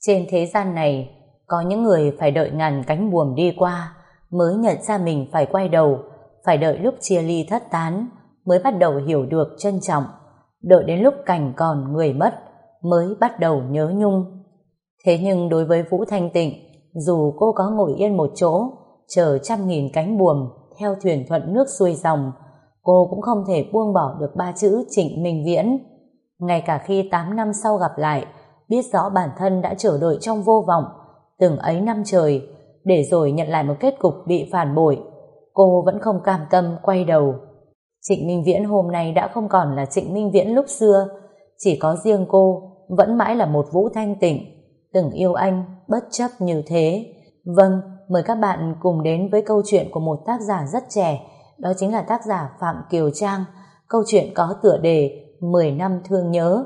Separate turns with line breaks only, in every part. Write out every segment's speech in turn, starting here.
Trên thế gian này, có những người phải đợi ngàn cánh buồm đi qua mới nhận ra mình phải quay đầu, phải đợi lúc chia ly thất tán mới bắt đầu hiểu được trân trọng, đợi đến lúc cảnh còn người mất mới bắt đầu nhớ nhung. Thế nhưng đối với Vũ Thanh Tịnh, dù cô có ngồi yên một chỗ, chờ trăm nghìn cánh buồm theo thuyền thuận nước xuôi dòng, cô cũng không thể buông bỏ được ba chữ Trịnh Minh Viễn. Ngay cả khi 8 năm sau gặp lại, biết rõ bản thân đã chờ đợi trong vô vọng, từng ấy năm trời, để rồi nhận lại một kết cục bị phản bội. Cô vẫn không cam tâm quay đầu. Trịnh Minh Viễn hôm nay đã không còn là Trịnh Minh Viễn lúc xưa, chỉ có riêng cô vẫn mãi là một Vũ Thanh Tịnh, từng yêu anh bất chấp như thế. Vâng, mời các bạn cùng đến với câu chuyện của một tác giả rất trẻ, đó chính là tác giả Phạm Kiều Trang. Câu chuyện có tựa đề 10 năm thương nhớ.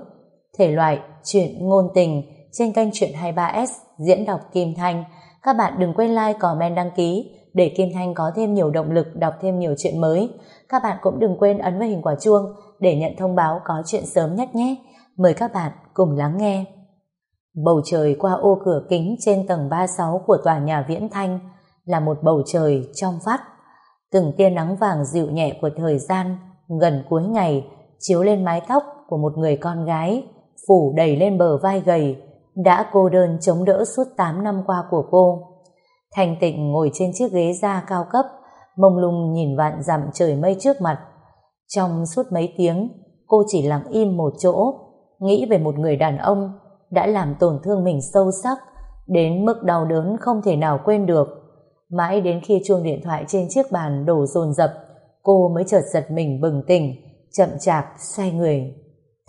Thể loại chuyện ngôn tình trên kênh Chuyện 23S diễn đọc Kim Thanh. Các bạn đừng quên like, comment, đăng ký để Kim Thanh có thêm nhiều động lực đọc thêm nhiều chuyện mới. Các bạn cũng đừng quên ấn vào hình quả chuông để nhận thông báo có chuyện sớm nhất nhé. Mời các bạn cùng lắng nghe. Bầu trời qua ô cửa kính trên tầng 36 của tòa nhà Viễn Thanh là một bầu trời trong vắt. Từng tia nắng vàng dịu nhẹ của thời gian gần cuối ngày chiếu lên mái tóc của một người con gái phủ đầy lên bờ vai gầy đã cô đơn chống đỡ suốt 8 năm qua của cô. Thành tịnh ngồi trên chiếc ghế da cao cấp mông lung nhìn vạn dặm trời mây trước mặt. Trong suốt mấy tiếng cô chỉ lặng im một chỗ nghĩ về một người đàn ông đã làm tổn thương mình sâu sắc đến mức đau đớn không thể nào quên được. Mãi đến khi chuông điện thoại trên chiếc bàn đổ dồn dập, cô mới chợt giật mình bừng tỉnh, chậm chạp xoay người.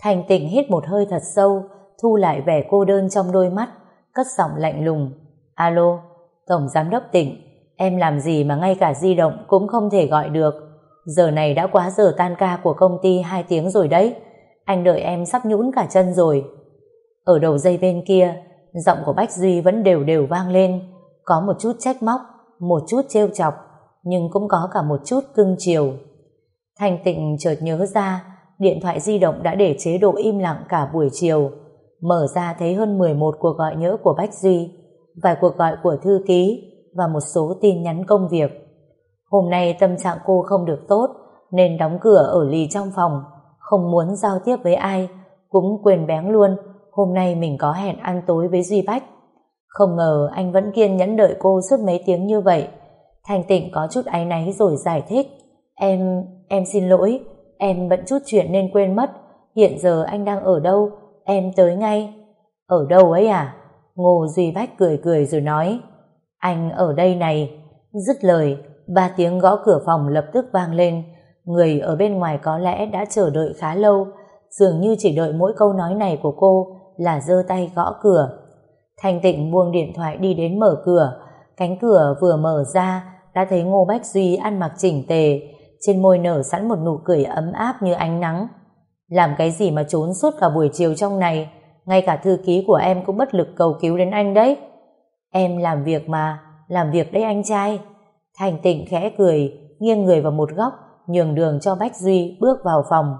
Thành tịnh hít một hơi thật sâu, thu lại vẻ cô đơn trong đôi mắt, cất giọng lạnh lùng. Alo, Tổng Giám đốc tỉnh, em làm gì mà ngay cả di động cũng không thể gọi được. Giờ này đã quá giờ tan ca của công ty 2 tiếng rồi đấy. Anh đợi em sắp nhũn cả chân rồi. Ở đầu dây bên kia, giọng của Bách Duy vẫn đều đều vang lên, có một chút trách móc, một chút trêu chọc, nhưng cũng có cả một chút cưng chiều. Thanh tịnh chợt nhớ ra, điện thoại di động đã để chế độ im lặng cả buổi chiều. Mở ra thấy hơn 11 cuộc gọi nhớ của Bách Duy, vài cuộc gọi của thư ký và một số tin nhắn công việc. Hôm nay tâm trạng cô không được tốt, nên đóng cửa ở lì trong phòng, không muốn giao tiếp với ai, cũng quên bén luôn hôm nay mình có hẹn ăn tối với Duy Bách. Không ngờ anh vẫn kiên nhẫn đợi cô suốt mấy tiếng như vậy. Thành tịnh có chút áy náy rồi giải thích. Em, em xin lỗi, em bận chút chuyện nên quên mất. Hiện giờ anh đang ở đâu? Em tới ngay. Ở đâu ấy à? Ngô Duy Bách cười cười rồi nói. Anh ở đây này. Dứt lời, ba tiếng gõ cửa phòng lập tức vang lên. Người ở bên ngoài có lẽ đã chờ đợi khá lâu, dường như chỉ đợi mỗi câu nói này của cô là giơ tay gõ cửa. Thanh Tịnh buông điện thoại đi đến mở cửa, cánh cửa vừa mở ra đã thấy Ngô Bách Duy ăn mặc chỉnh tề, trên môi nở sẵn một nụ cười ấm áp như ánh nắng. Làm cái gì mà trốn suốt cả buổi chiều trong này, ngay cả thư ký của em cũng bất lực cầu cứu đến anh đấy. Em làm việc mà, làm việc đấy anh trai. Thành Tịnh khẽ cười, nghiêng người vào một góc, nhường đường cho Bách Duy bước vào phòng.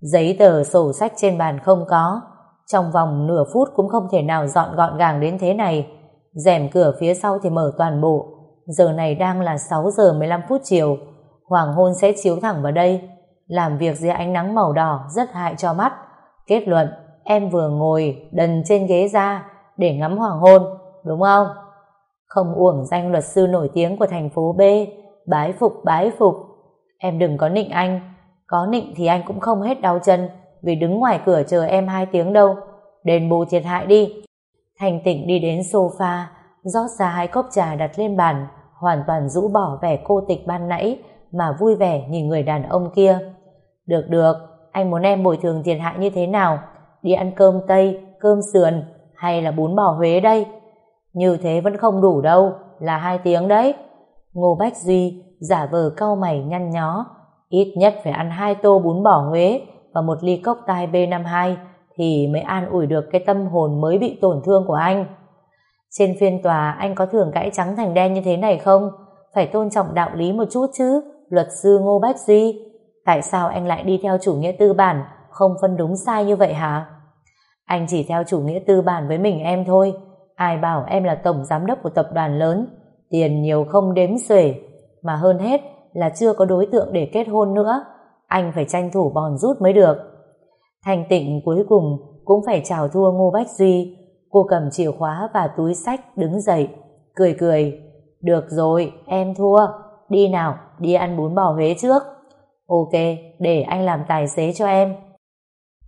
Giấy tờ sổ sách trên bàn không có, trong vòng nửa phút cũng không thể nào dọn gọn gàng đến thế này. rèm cửa phía sau thì mở toàn bộ. Giờ này đang là 6 giờ 15 phút chiều. Hoàng hôn sẽ chiếu thẳng vào đây. Làm việc dưới ánh nắng màu đỏ rất hại cho mắt. Kết luận, em vừa ngồi đần trên ghế ra để ngắm hoàng hôn, đúng không? Không uổng danh luật sư nổi tiếng của thành phố B. Bái phục, bái phục. Em đừng có nịnh anh. Có nịnh thì anh cũng không hết đau chân vì đứng ngoài cửa chờ em hai tiếng đâu. Đền bù thiệt hại đi. Thành tịnh đi đến sofa, rót ra hai cốc trà đặt lên bàn, hoàn toàn rũ bỏ vẻ cô tịch ban nãy mà vui vẻ nhìn người đàn ông kia. Được được, anh muốn em bồi thường thiệt hại như thế nào? Đi ăn cơm Tây, cơm sườn hay là bún bò Huế đây? Như thế vẫn không đủ đâu, là hai tiếng đấy. Ngô Bách Duy giả vờ cau mày nhăn nhó, ít nhất phải ăn hai tô bún bò Huế và một ly cốc tai B52 thì mới an ủi được cái tâm hồn mới bị tổn thương của anh. Trên phiên tòa anh có thường cãi trắng thành đen như thế này không? Phải tôn trọng đạo lý một chút chứ, luật sư Ngô Bách Duy. Tại sao anh lại đi theo chủ nghĩa tư bản, không phân đúng sai như vậy hả? Anh chỉ theo chủ nghĩa tư bản với mình em thôi. ai bảo em là tổng giám đốc của tập đoàn lớn, tiền nhiều không đếm xuể, mà hơn hết là chưa có đối tượng để kết hôn nữa, anh phải tranh thủ bòn rút mới được. Thành tịnh cuối cùng cũng phải chào thua Ngô Bách Duy, cô cầm chìa khóa và túi sách đứng dậy, cười cười, được rồi, em thua, đi nào, đi ăn bún bò Huế trước. Ok, để anh làm tài xế cho em.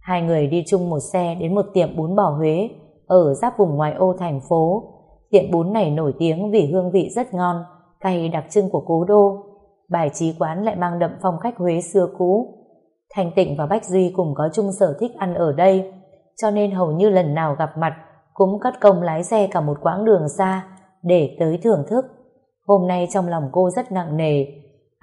Hai người đi chung một xe đến một tiệm bún bò Huế ở giáp vùng ngoài ô thành phố. Tiệm bún này nổi tiếng vì hương vị rất ngon, cay đặc trưng của cố đô. Bài trí quán lại mang đậm phong cách Huế xưa cũ. Thành Tịnh và Bách Duy cùng có chung sở thích ăn ở đây, cho nên hầu như lần nào gặp mặt cũng cất công lái xe cả một quãng đường xa để tới thưởng thức. Hôm nay trong lòng cô rất nặng nề.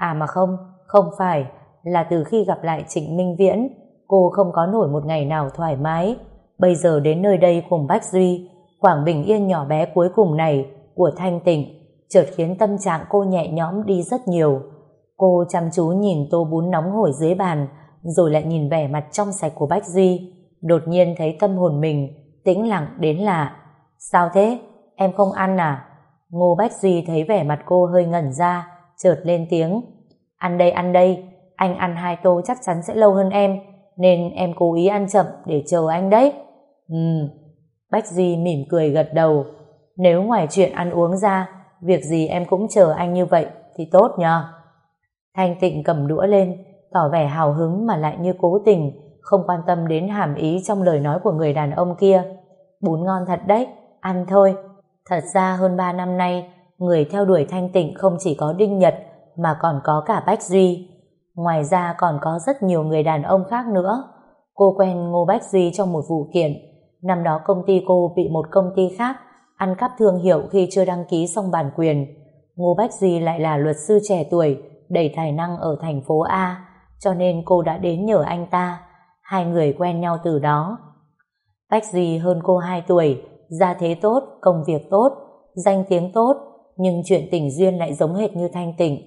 À mà không, không phải, là từ khi gặp lại Trịnh Minh Viễn, cô không có nổi một ngày nào thoải mái. Bây giờ đến nơi đây cùng Bách Duy, khoảng bình yên nhỏ bé cuối cùng này của thanh tịnh, chợt khiến tâm trạng cô nhẹ nhõm đi rất nhiều. Cô chăm chú nhìn tô bún nóng hổi dưới bàn, rồi lại nhìn vẻ mặt trong sạch của Bách Duy. Đột nhiên thấy tâm hồn mình tĩnh lặng đến lạ. Sao thế? Em không ăn à? Ngô Bách Duy thấy vẻ mặt cô hơi ngẩn ra, chợt lên tiếng. Ăn đây, ăn đây, anh ăn hai tô chắc chắn sẽ lâu hơn em, nên em cố ý ăn chậm để chờ anh đấy. Ừm, Bách Duy mỉm cười gật đầu. Nếu ngoài chuyện ăn uống ra, việc gì em cũng chờ anh như vậy thì tốt nhờ. Thanh Tịnh cầm đũa lên, tỏ vẻ hào hứng mà lại như cố tình, không quan tâm đến hàm ý trong lời nói của người đàn ông kia. Bún ngon thật đấy, ăn thôi. Thật ra hơn 3 năm nay, người theo đuổi Thanh Tịnh không chỉ có Đinh Nhật mà còn có cả Bách Duy. Ngoài ra còn có rất nhiều người đàn ông khác nữa. Cô quen Ngô Bách Duy trong một vụ kiện. Năm đó công ty cô bị một công ty khác ăn cắp thương hiệu khi chưa đăng ký xong bản quyền. Ngô Bách Duy lại là luật sư trẻ tuổi, đầy tài năng ở thành phố A, cho nên cô đã đến nhờ anh ta. Hai người quen nhau từ đó. Bách Duy hơn cô 2 tuổi, gia thế tốt, công việc tốt, danh tiếng tốt, nhưng chuyện tình duyên lại giống hệt như thanh tịnh.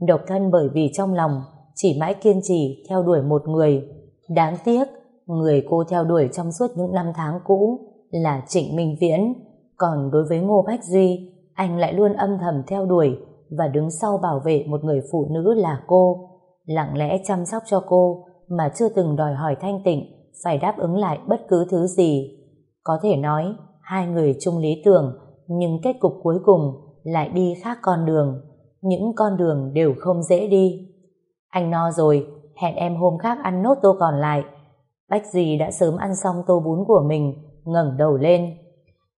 Độc thân bởi vì trong lòng chỉ mãi kiên trì theo đuổi một người. Đáng tiếc, người cô theo đuổi trong suốt những năm tháng cũ là Trịnh Minh Viễn. Còn đối với Ngô Bách Duy, anh lại luôn âm thầm theo đuổi và đứng sau bảo vệ một người phụ nữ là cô, lặng lẽ chăm sóc cho cô mà chưa từng đòi hỏi thanh tịnh phải đáp ứng lại bất cứ thứ gì. Có thể nói, hai người chung lý tưởng, nhưng kết cục cuối cùng lại đi khác con đường. Những con đường đều không dễ đi. Anh no rồi, hẹn em hôm khác ăn nốt tô còn lại. Bách dì đã sớm ăn xong tô bún của mình, ngẩng đầu lên.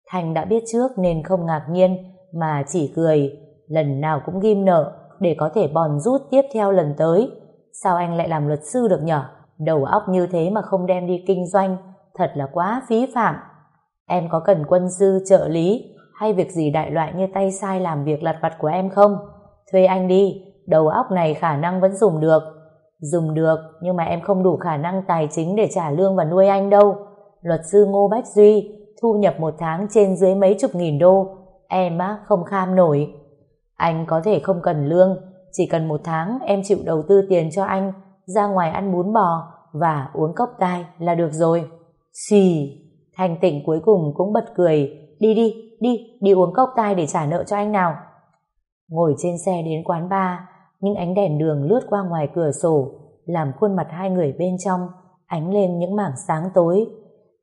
Thành đã biết trước nên không ngạc nhiên, mà chỉ cười, lần nào cũng ghim nợ để có thể bòn rút tiếp theo lần tới. Sao anh lại làm luật sư được nhở? Đầu óc như thế mà không đem đi kinh doanh, thật là quá phí phạm. Em có cần quân sư trợ lý hay việc gì đại loại như tay sai làm việc lặt vặt của em không? Thuê anh đi, đầu óc này khả năng vẫn dùng được. Dùng được, nhưng mà em không đủ khả năng tài chính để trả lương và nuôi anh đâu. Luật sư Ngô Bách Duy, thu nhập một tháng trên dưới mấy chục nghìn đô. Em á, không kham nổi. Anh có thể không cần lương, chỉ cần một tháng em chịu đầu tư tiền cho anh, ra ngoài ăn bún bò và uống cốc tai là được rồi. Xì, Thanh tịnh cuối cùng cũng bật cười, đi đi, đi, đi uống cốc tai để trả nợ cho anh nào. Ngồi trên xe đến quán bar, những ánh đèn đường lướt qua ngoài cửa sổ, làm khuôn mặt hai người bên trong ánh lên những mảng sáng tối.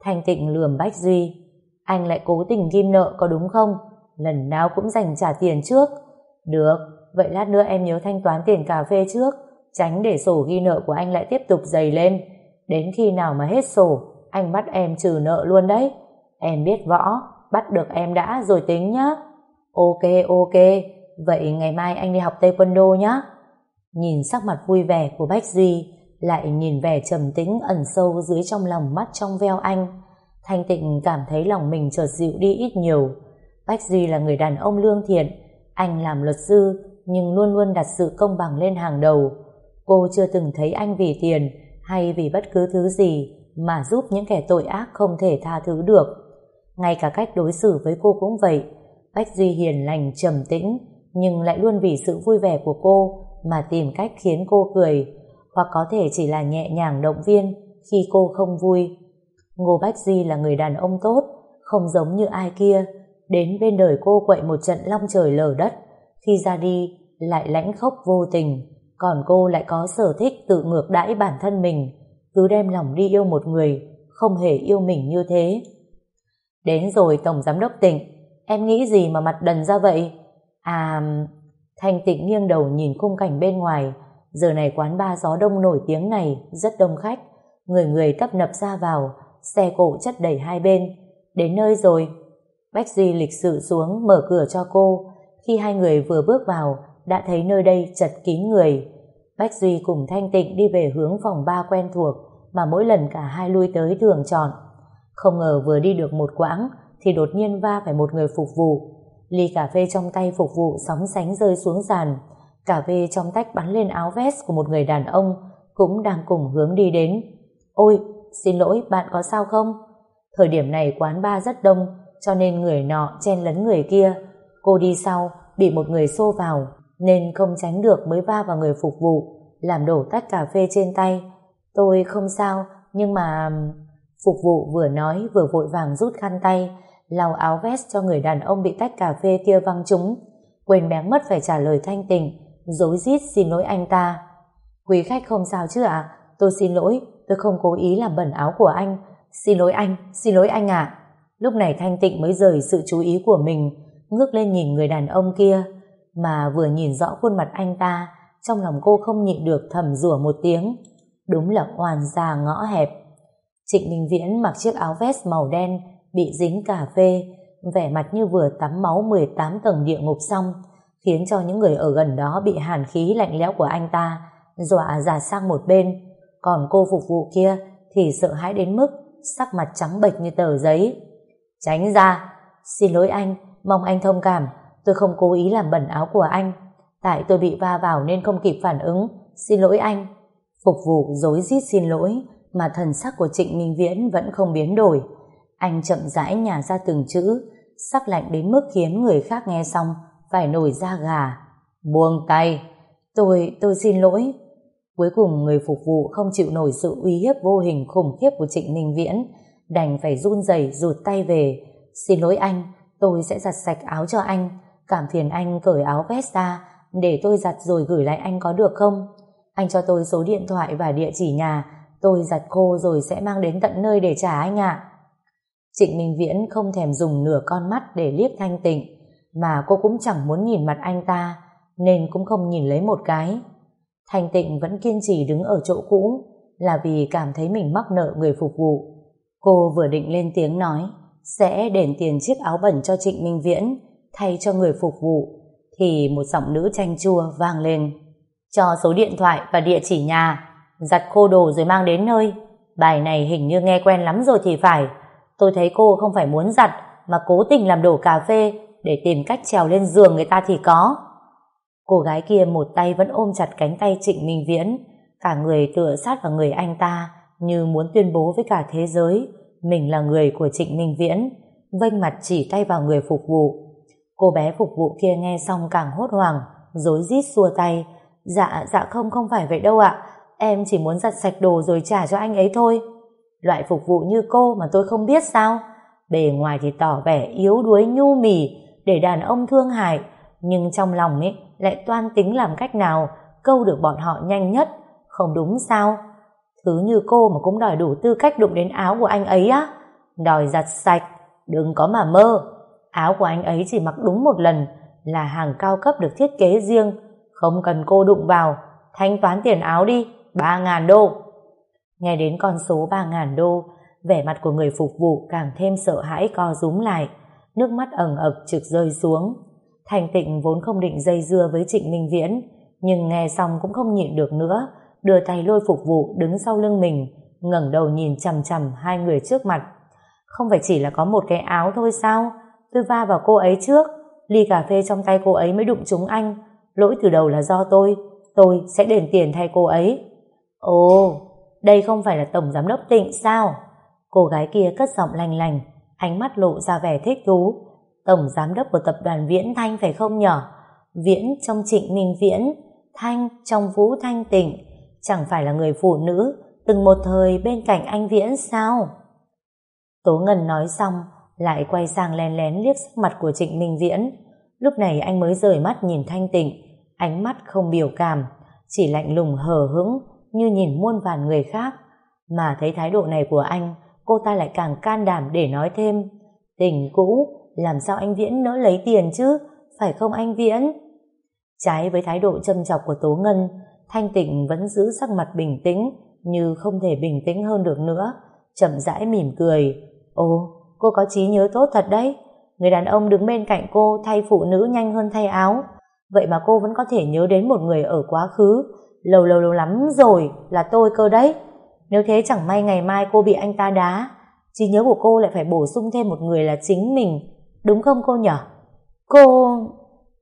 Thanh tịnh lườm Bách Duy. Anh lại cố tình ghim nợ có đúng không? Lần nào cũng dành trả tiền trước. Được, vậy lát nữa em nhớ thanh toán tiền cà phê trước, tránh để sổ ghi nợ của anh lại tiếp tục dày lên. Đến khi nào mà hết sổ, anh bắt em trừ nợ luôn đấy. Em biết võ, bắt được em đã rồi tính nhá. Ok, ok, vậy ngày mai anh đi học taekwondo nhé Nhìn sắc mặt vui vẻ của Bách Duy, lại nhìn vẻ trầm tĩnh ẩn sâu dưới trong lòng mắt trong veo anh. Thanh tịnh cảm thấy lòng mình chợt dịu đi ít nhiều. Bách Duy là người đàn ông lương thiện, anh làm luật sư nhưng luôn luôn đặt sự công bằng lên hàng đầu. Cô chưa từng thấy anh vì tiền hay vì bất cứ thứ gì mà giúp những kẻ tội ác không thể tha thứ được. Ngay cả cách đối xử với cô cũng vậy. Bách Duy hiền lành trầm tĩnh nhưng lại luôn vì sự vui vẻ của cô mà tìm cách khiến cô cười hoặc có thể chỉ là nhẹ nhàng động viên khi cô không vui. Ngô Bách Duy là người đàn ông tốt không giống như ai kia đến bên đời cô quậy một trận long trời lở đất, khi ra đi lại lãnh khốc vô tình, còn cô lại có sở thích tự ngược đãi bản thân mình, cứ đem lòng đi yêu một người, không hề yêu mình như thế. Đến rồi Tổng Giám Đốc tỉnh, em nghĩ gì mà mặt đần ra vậy? À, Thanh Tịnh nghiêng đầu nhìn khung cảnh bên ngoài, giờ này quán ba gió đông nổi tiếng này rất đông khách, người người tấp nập ra vào, xe cộ chất đầy hai bên. Đến nơi rồi, Bách Duy lịch sự xuống mở cửa cho cô, khi hai người vừa bước vào, đã thấy nơi đây chật kín người. Bách Duy cùng Thanh Tịnh đi về hướng phòng ba quen thuộc, mà mỗi lần cả hai lui tới thường chọn. Không ngờ vừa đi được một quãng, thì đột nhiên va phải một người phục vụ. Ly cà phê trong tay phục vụ sóng sánh rơi xuống sàn. Cà phê trong tách bắn lên áo vest của một người đàn ông, cũng đang cùng hướng đi đến. Ôi, xin lỗi, bạn có sao không? Thời điểm này quán ba rất đông, cho nên người nọ chen lấn người kia. Cô đi sau, bị một người xô vào, nên không tránh được mới va vào người phục vụ, làm đổ tách cà phê trên tay. Tôi không sao, nhưng mà... Phục vụ vừa nói vừa vội vàng rút khăn tay, lau áo vest cho người đàn ông bị tách cà phê kia văng trúng. Quên bén mất phải trả lời thanh tình, dối rít xin lỗi anh ta. Quý khách không sao chứ ạ? Tôi xin lỗi, tôi không cố ý làm bẩn áo của anh. Xin lỗi anh, xin lỗi anh ạ. Lúc này Thanh Tịnh mới rời sự chú ý của mình, ngước lên nhìn người đàn ông kia, mà vừa nhìn rõ khuôn mặt anh ta, trong lòng cô không nhịn được thầm rủa một tiếng. Đúng là oan già ngõ hẹp. Trịnh Minh Viễn mặc chiếc áo vest màu đen, bị dính cà phê, vẻ mặt như vừa tắm máu 18 tầng địa ngục xong, khiến cho những người ở gần đó bị hàn khí lạnh lẽo của anh ta, dọa ra sang một bên. Còn cô phục vụ kia thì sợ hãi đến mức sắc mặt trắng bệch như tờ giấy. Tránh ra, xin lỗi anh, mong anh thông cảm, tôi không cố ý làm bẩn áo của anh. Tại tôi bị va vào nên không kịp phản ứng, xin lỗi anh. Phục vụ dối rít xin lỗi, mà thần sắc của Trịnh Minh Viễn vẫn không biến đổi. Anh chậm rãi nhả ra từng chữ, sắc lạnh đến mức khiến người khác nghe xong phải nổi da gà. Buông tay, tôi, tôi xin lỗi. Cuối cùng người phục vụ không chịu nổi sự uy hiếp vô hình khủng khiếp của Trịnh Minh Viễn, đành phải run rẩy rụt tay về. Xin lỗi anh, tôi sẽ giặt sạch áo cho anh, cảm phiền anh cởi áo vest ra, để tôi giặt rồi gửi lại anh có được không? Anh cho tôi số điện thoại và địa chỉ nhà, tôi giặt khô rồi sẽ mang đến tận nơi để trả anh ạ. Trịnh Minh Viễn không thèm dùng nửa con mắt để liếc thanh tịnh, mà cô cũng chẳng muốn nhìn mặt anh ta, nên cũng không nhìn lấy một cái. Thanh tịnh vẫn kiên trì đứng ở chỗ cũ, là vì cảm thấy mình mắc nợ người phục vụ. Cô vừa định lên tiếng nói, sẽ đền tiền chiếc áo bẩn cho Trịnh Minh Viễn, thay cho người phục vụ, thì một giọng nữ chanh chua vang lên. Cho số điện thoại và địa chỉ nhà, giặt khô đồ rồi mang đến nơi. Bài này hình như nghe quen lắm rồi thì phải. Tôi thấy cô không phải muốn giặt, mà cố tình làm đổ cà phê để tìm cách trèo lên giường người ta thì có. Cô gái kia một tay vẫn ôm chặt cánh tay Trịnh Minh Viễn, cả người tựa sát vào người anh ta như muốn tuyên bố với cả thế giới mình là người của Trịnh Minh Viễn, vênh mặt chỉ tay vào người phục vụ. Cô bé phục vụ kia nghe xong càng hốt hoảng, rối rít xua tay. Dạ, dạ không, không phải vậy đâu ạ. Em chỉ muốn giặt sạch đồ rồi trả cho anh ấy thôi. Loại phục vụ như cô mà tôi không biết sao? Bề ngoài thì tỏ vẻ yếu đuối nhu mì để đàn ông thương hại, nhưng trong lòng ấy lại toan tính làm cách nào câu được bọn họ nhanh nhất. Không đúng sao? Thứ như cô mà cũng đòi đủ tư cách đụng đến áo của anh ấy á. Đòi giặt sạch, đừng có mà mơ. Áo của anh ấy chỉ mặc đúng một lần là hàng cao cấp được thiết kế riêng, không cần cô đụng vào. Thanh toán tiền áo đi, ba ngàn đô. Nghe đến con số ba ngàn đô, vẻ mặt của người phục vụ càng thêm sợ hãi co rúm lại, nước mắt ẩn ực trực rơi xuống. Thành tịnh vốn không định dây dưa với Trịnh Minh Viễn, nhưng nghe xong cũng không nhịn được nữa, đưa tay lôi phục vụ đứng sau lưng mình, ngẩng đầu nhìn chằm chằm hai người trước mặt. Không phải chỉ là có một cái áo thôi sao? Tôi va vào cô ấy trước, ly cà phê trong tay cô ấy mới đụng trúng anh. Lỗi từ đầu là do tôi, tôi sẽ đền tiền thay cô ấy. Ồ, đây không phải là tổng giám đốc tịnh sao? Cô gái kia cất giọng lành lành, ánh mắt lộ ra vẻ thích thú. Tổng giám đốc của tập đoàn Viễn Thanh phải không nhở? Viễn trong trịnh Minh Viễn, Thanh trong Vũ Thanh Tịnh, chẳng phải là người phụ nữ từng một thời bên cạnh anh Viễn sao? Tố Ngân nói xong, lại quay sang len lén liếc sắc mặt của Trịnh Minh Viễn. Lúc này anh mới rời mắt nhìn Thanh Tịnh, ánh mắt không biểu cảm, chỉ lạnh lùng hờ hững như nhìn muôn vàn người khác. Mà thấy thái độ này của anh, cô ta lại càng can đảm để nói thêm. Tình cũ, làm sao anh Viễn nỡ lấy tiền chứ, phải không anh Viễn? Trái với thái độ châm chọc của Tố Ngân, Thanh Tịnh vẫn giữ sắc mặt bình tĩnh, như không thể bình tĩnh hơn được nữa, chậm rãi mỉm cười. Ồ, cô có trí nhớ tốt thật đấy. Người đàn ông đứng bên cạnh cô thay phụ nữ nhanh hơn thay áo. Vậy mà cô vẫn có thể nhớ đến một người ở quá khứ. Lâu lâu lâu lắm rồi là tôi cơ đấy. Nếu thế chẳng may ngày mai cô bị anh ta đá, trí nhớ của cô lại phải bổ sung thêm một người là chính mình. Đúng không cô nhở? Cô...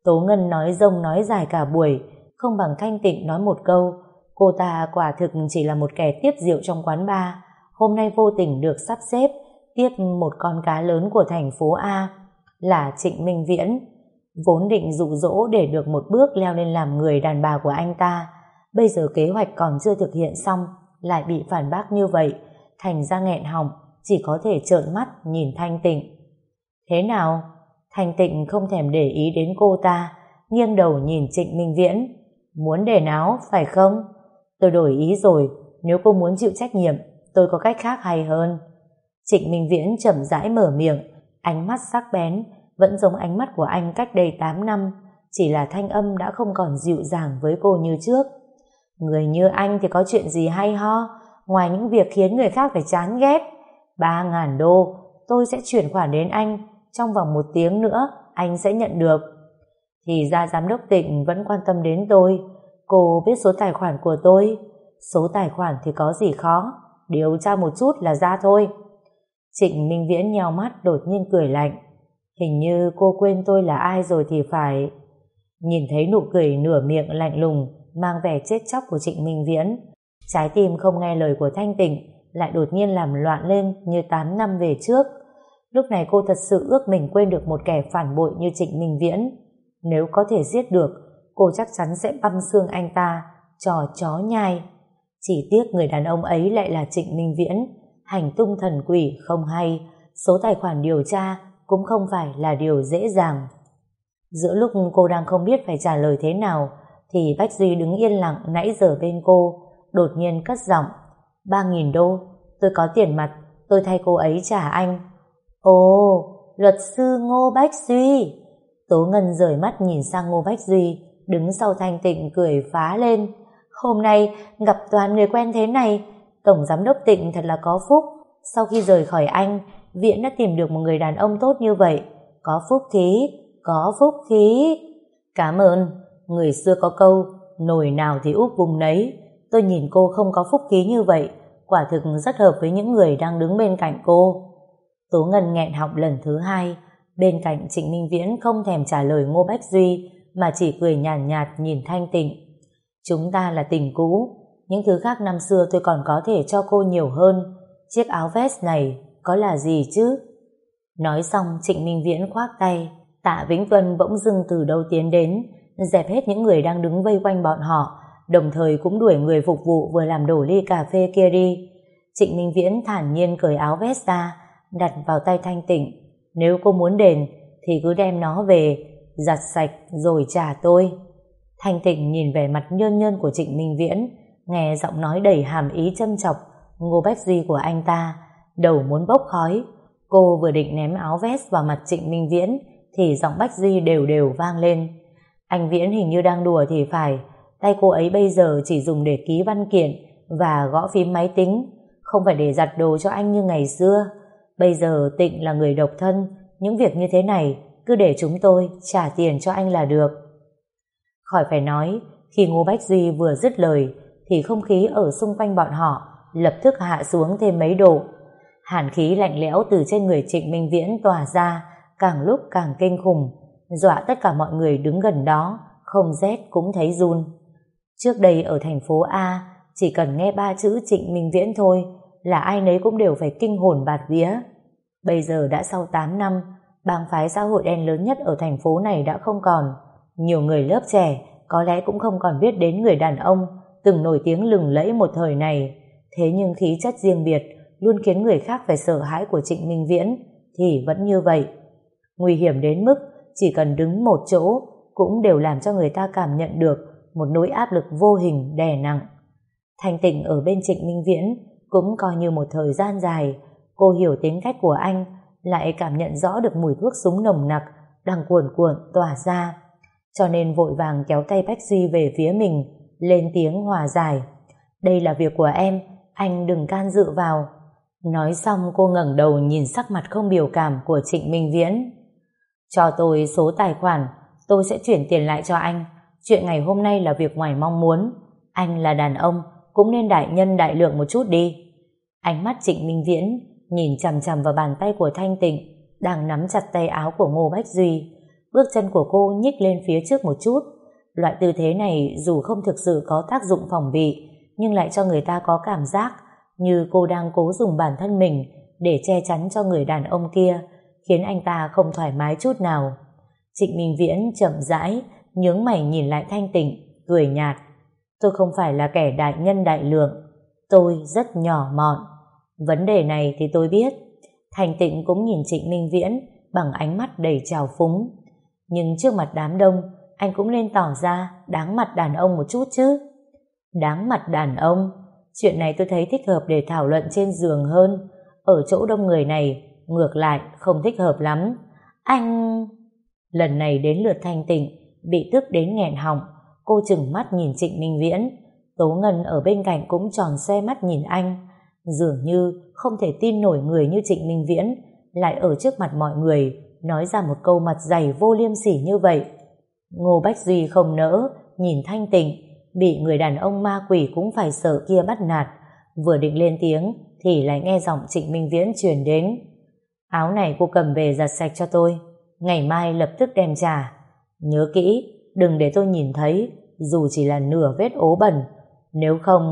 Tố Ngân nói rông nói dài cả buổi, không bằng thanh tịnh nói một câu. Cô ta quả thực chỉ là một kẻ tiếp rượu trong quán bar. Hôm nay vô tình được sắp xếp tiếp một con cá lớn của thành phố A là Trịnh Minh Viễn. Vốn định dụ dỗ để được một bước leo lên làm người đàn bà của anh ta. Bây giờ kế hoạch còn chưa thực hiện xong lại bị phản bác như vậy. Thành ra nghẹn họng chỉ có thể trợn mắt nhìn Thanh Tịnh. Thế nào? Thanh Tịnh không thèm để ý đến cô ta, nghiêng đầu nhìn Trịnh Minh Viễn. Muốn để náo, phải không? Tôi đổi ý rồi, nếu cô muốn chịu trách nhiệm, tôi có cách khác hay hơn. Trịnh Minh Viễn chậm rãi mở miệng, ánh mắt sắc bén, vẫn giống ánh mắt của anh cách đây 8 năm, chỉ là thanh âm đã không còn dịu dàng với cô như trước. Người như anh thì có chuyện gì hay ho, ngoài những việc khiến người khác phải chán ghét. Ba ngàn đô, tôi sẽ chuyển khoản đến anh, trong vòng một tiếng nữa, anh sẽ nhận được. Thì ra giám đốc tịnh vẫn quan tâm đến tôi, cô biết số tài khoản của tôi. Số tài khoản thì có gì khó, điều tra một chút là ra thôi. Trịnh Minh Viễn nheo mắt đột nhiên cười lạnh. Hình như cô quên tôi là ai rồi thì phải. Nhìn thấy nụ cười nửa miệng lạnh lùng, mang vẻ chết chóc của Trịnh Minh Viễn. Trái tim không nghe lời của Thanh Tịnh, lại đột nhiên làm loạn lên như 8 năm về trước. Lúc này cô thật sự ước mình quên được một kẻ phản bội như Trịnh Minh Viễn. Nếu có thể giết được, cô chắc chắn sẽ băm xương anh ta, trò chó nhai. Chỉ tiếc người đàn ông ấy lại là Trịnh Minh Viễn, hành tung thần quỷ không hay, số tài khoản điều tra cũng không phải là điều dễ dàng. Giữa lúc cô đang không biết phải trả lời thế nào, thì Bách Duy đứng yên lặng nãy giờ bên cô, đột nhiên cất giọng. Ba nghìn đô, tôi có tiền mặt, tôi thay cô ấy trả anh. Ồ, luật sư Ngô Bách Duy. Tố Ngân rời mắt nhìn sang Ngô Bách Duy, đứng sau thanh tịnh cười phá lên. Hôm nay gặp toàn người quen thế này, Tổng Giám đốc Tịnh thật là có phúc. Sau khi rời khỏi anh, Viễn đã tìm được một người đàn ông tốt như vậy. Có phúc khí có phúc khí Cảm ơn, người xưa có câu, nồi nào thì úp vùng nấy. Tôi nhìn cô không có phúc khí như vậy, quả thực rất hợp với những người đang đứng bên cạnh cô. Tố Ngân nghẹn học lần thứ hai, bên cạnh Trịnh Minh Viễn không thèm trả lời Ngô Bách Duy, mà chỉ cười nhàn nhạt, nhạt nhìn Thanh Tịnh. Chúng ta là tình cũ, những thứ khác năm xưa tôi còn có thể cho cô nhiều hơn. Chiếc áo vest này có là gì chứ? Nói xong Trịnh Minh Viễn khoác tay, tạ Vĩnh Tuân bỗng dưng từ đâu tiến đến, dẹp hết những người đang đứng vây quanh bọn họ, đồng thời cũng đuổi người phục vụ vừa làm đổ ly cà phê kia đi. Trịnh Minh Viễn thản nhiên cởi áo vest ra, đặt vào tay Thanh Tịnh. Nếu cô muốn đền, thì cứ đem nó về, giặt sạch rồi trả tôi. Thanh Tịnh nhìn vẻ mặt nhơn nhơn của Trịnh Minh Viễn, nghe giọng nói đầy hàm ý châm chọc, Ngô Bách Duy của anh ta, đầu muốn bốc khói. Cô vừa định ném áo vest vào mặt Trịnh Minh Viễn, thì giọng Bách Duy đều đều vang lên. Anh Viễn hình như đang đùa thì phải, tay cô ấy bây giờ chỉ dùng để ký văn kiện và gõ phím máy tính, không phải để giặt đồ cho anh như ngày xưa. Bây giờ Tịnh là người độc thân, những việc như thế này cứ để chúng tôi trả tiền cho anh là được. Khỏi phải nói, khi Ngô Bách Duy vừa dứt lời, thì không khí ở xung quanh bọn họ lập tức hạ xuống thêm mấy độ. Hàn khí lạnh lẽo từ trên người Trịnh Minh Viễn tỏa ra, càng lúc càng kinh khủng, dọa tất cả mọi người đứng gần đó, không rét cũng thấy run. Trước đây ở thành phố A, chỉ cần nghe ba chữ Trịnh Minh Viễn thôi, là ai nấy cũng đều phải kinh hồn bạt vía. Bây giờ đã sau 8 năm, bang phái xã hội đen lớn nhất ở thành phố này đã không còn. Nhiều người lớp trẻ có lẽ cũng không còn biết đến người đàn ông từng nổi tiếng lừng lẫy một thời này. Thế nhưng khí chất riêng biệt luôn khiến người khác phải sợ hãi của Trịnh Minh Viễn thì vẫn như vậy. Nguy hiểm đến mức chỉ cần đứng một chỗ cũng đều làm cho người ta cảm nhận được một nỗi áp lực vô hình đè nặng. Thanh tịnh ở bên Trịnh Minh Viễn cũng coi như một thời gian dài, cô hiểu tính cách của anh, lại cảm nhận rõ được mùi thuốc súng nồng nặc đang cuồn cuộn tỏa ra, cho nên vội vàng kéo tay Bách Duy về phía mình, lên tiếng hòa giải. Đây là việc của em, anh đừng can dự vào. Nói xong cô ngẩng đầu nhìn sắc mặt không biểu cảm của Trịnh Minh Viễn cho tôi số tài khoản tôi sẽ chuyển tiền lại cho anh chuyện ngày hôm nay là việc ngoài mong muốn anh là đàn ông cũng nên đại nhân đại lượng một chút đi ánh mắt Trịnh Minh Viễn nhìn chằm chằm vào bàn tay của Thanh Tịnh đang nắm chặt tay áo của Ngô Bách Duy. Bước chân của cô nhích lên phía trước một chút. Loại tư thế này dù không thực sự có tác dụng phòng bị, nhưng lại cho người ta có cảm giác như cô đang cố dùng bản thân mình để che chắn cho người đàn ông kia, khiến anh ta không thoải mái chút nào. Trịnh Minh Viễn chậm rãi, nhướng mày nhìn lại Thanh Tịnh, cười nhạt. Tôi không phải là kẻ đại nhân đại lượng, tôi rất nhỏ mọn. Vấn đề này thì tôi biết. Thanh tịnh cũng nhìn Trịnh Minh Viễn bằng ánh mắt đầy trào phúng. Nhưng trước mặt đám đông, anh cũng nên tỏ ra đáng mặt đàn ông một chút chứ. Đáng mặt đàn ông? Chuyện này tôi thấy thích hợp để thảo luận trên giường hơn. Ở chỗ đông người này, ngược lại không thích hợp lắm. Anh... Lần này đến lượt thanh tịnh, bị tức đến nghẹn họng. Cô chừng mắt nhìn Trịnh Minh Viễn. Tố Ngân ở bên cạnh cũng tròn xe mắt nhìn anh. Dường như không thể tin nổi người như Trịnh Minh Viễn lại ở trước mặt mọi người nói ra một câu mặt dày vô liêm sỉ như vậy. Ngô Bách Duy không nỡ, nhìn thanh tịnh, bị người đàn ông ma quỷ cũng phải sợ kia bắt nạt. Vừa định lên tiếng thì lại nghe giọng Trịnh Minh Viễn truyền đến. Áo này cô cầm về giặt sạch cho tôi, ngày mai lập tức đem trả. Nhớ kỹ, đừng để tôi nhìn thấy, dù chỉ là nửa vết ố bẩn, nếu không...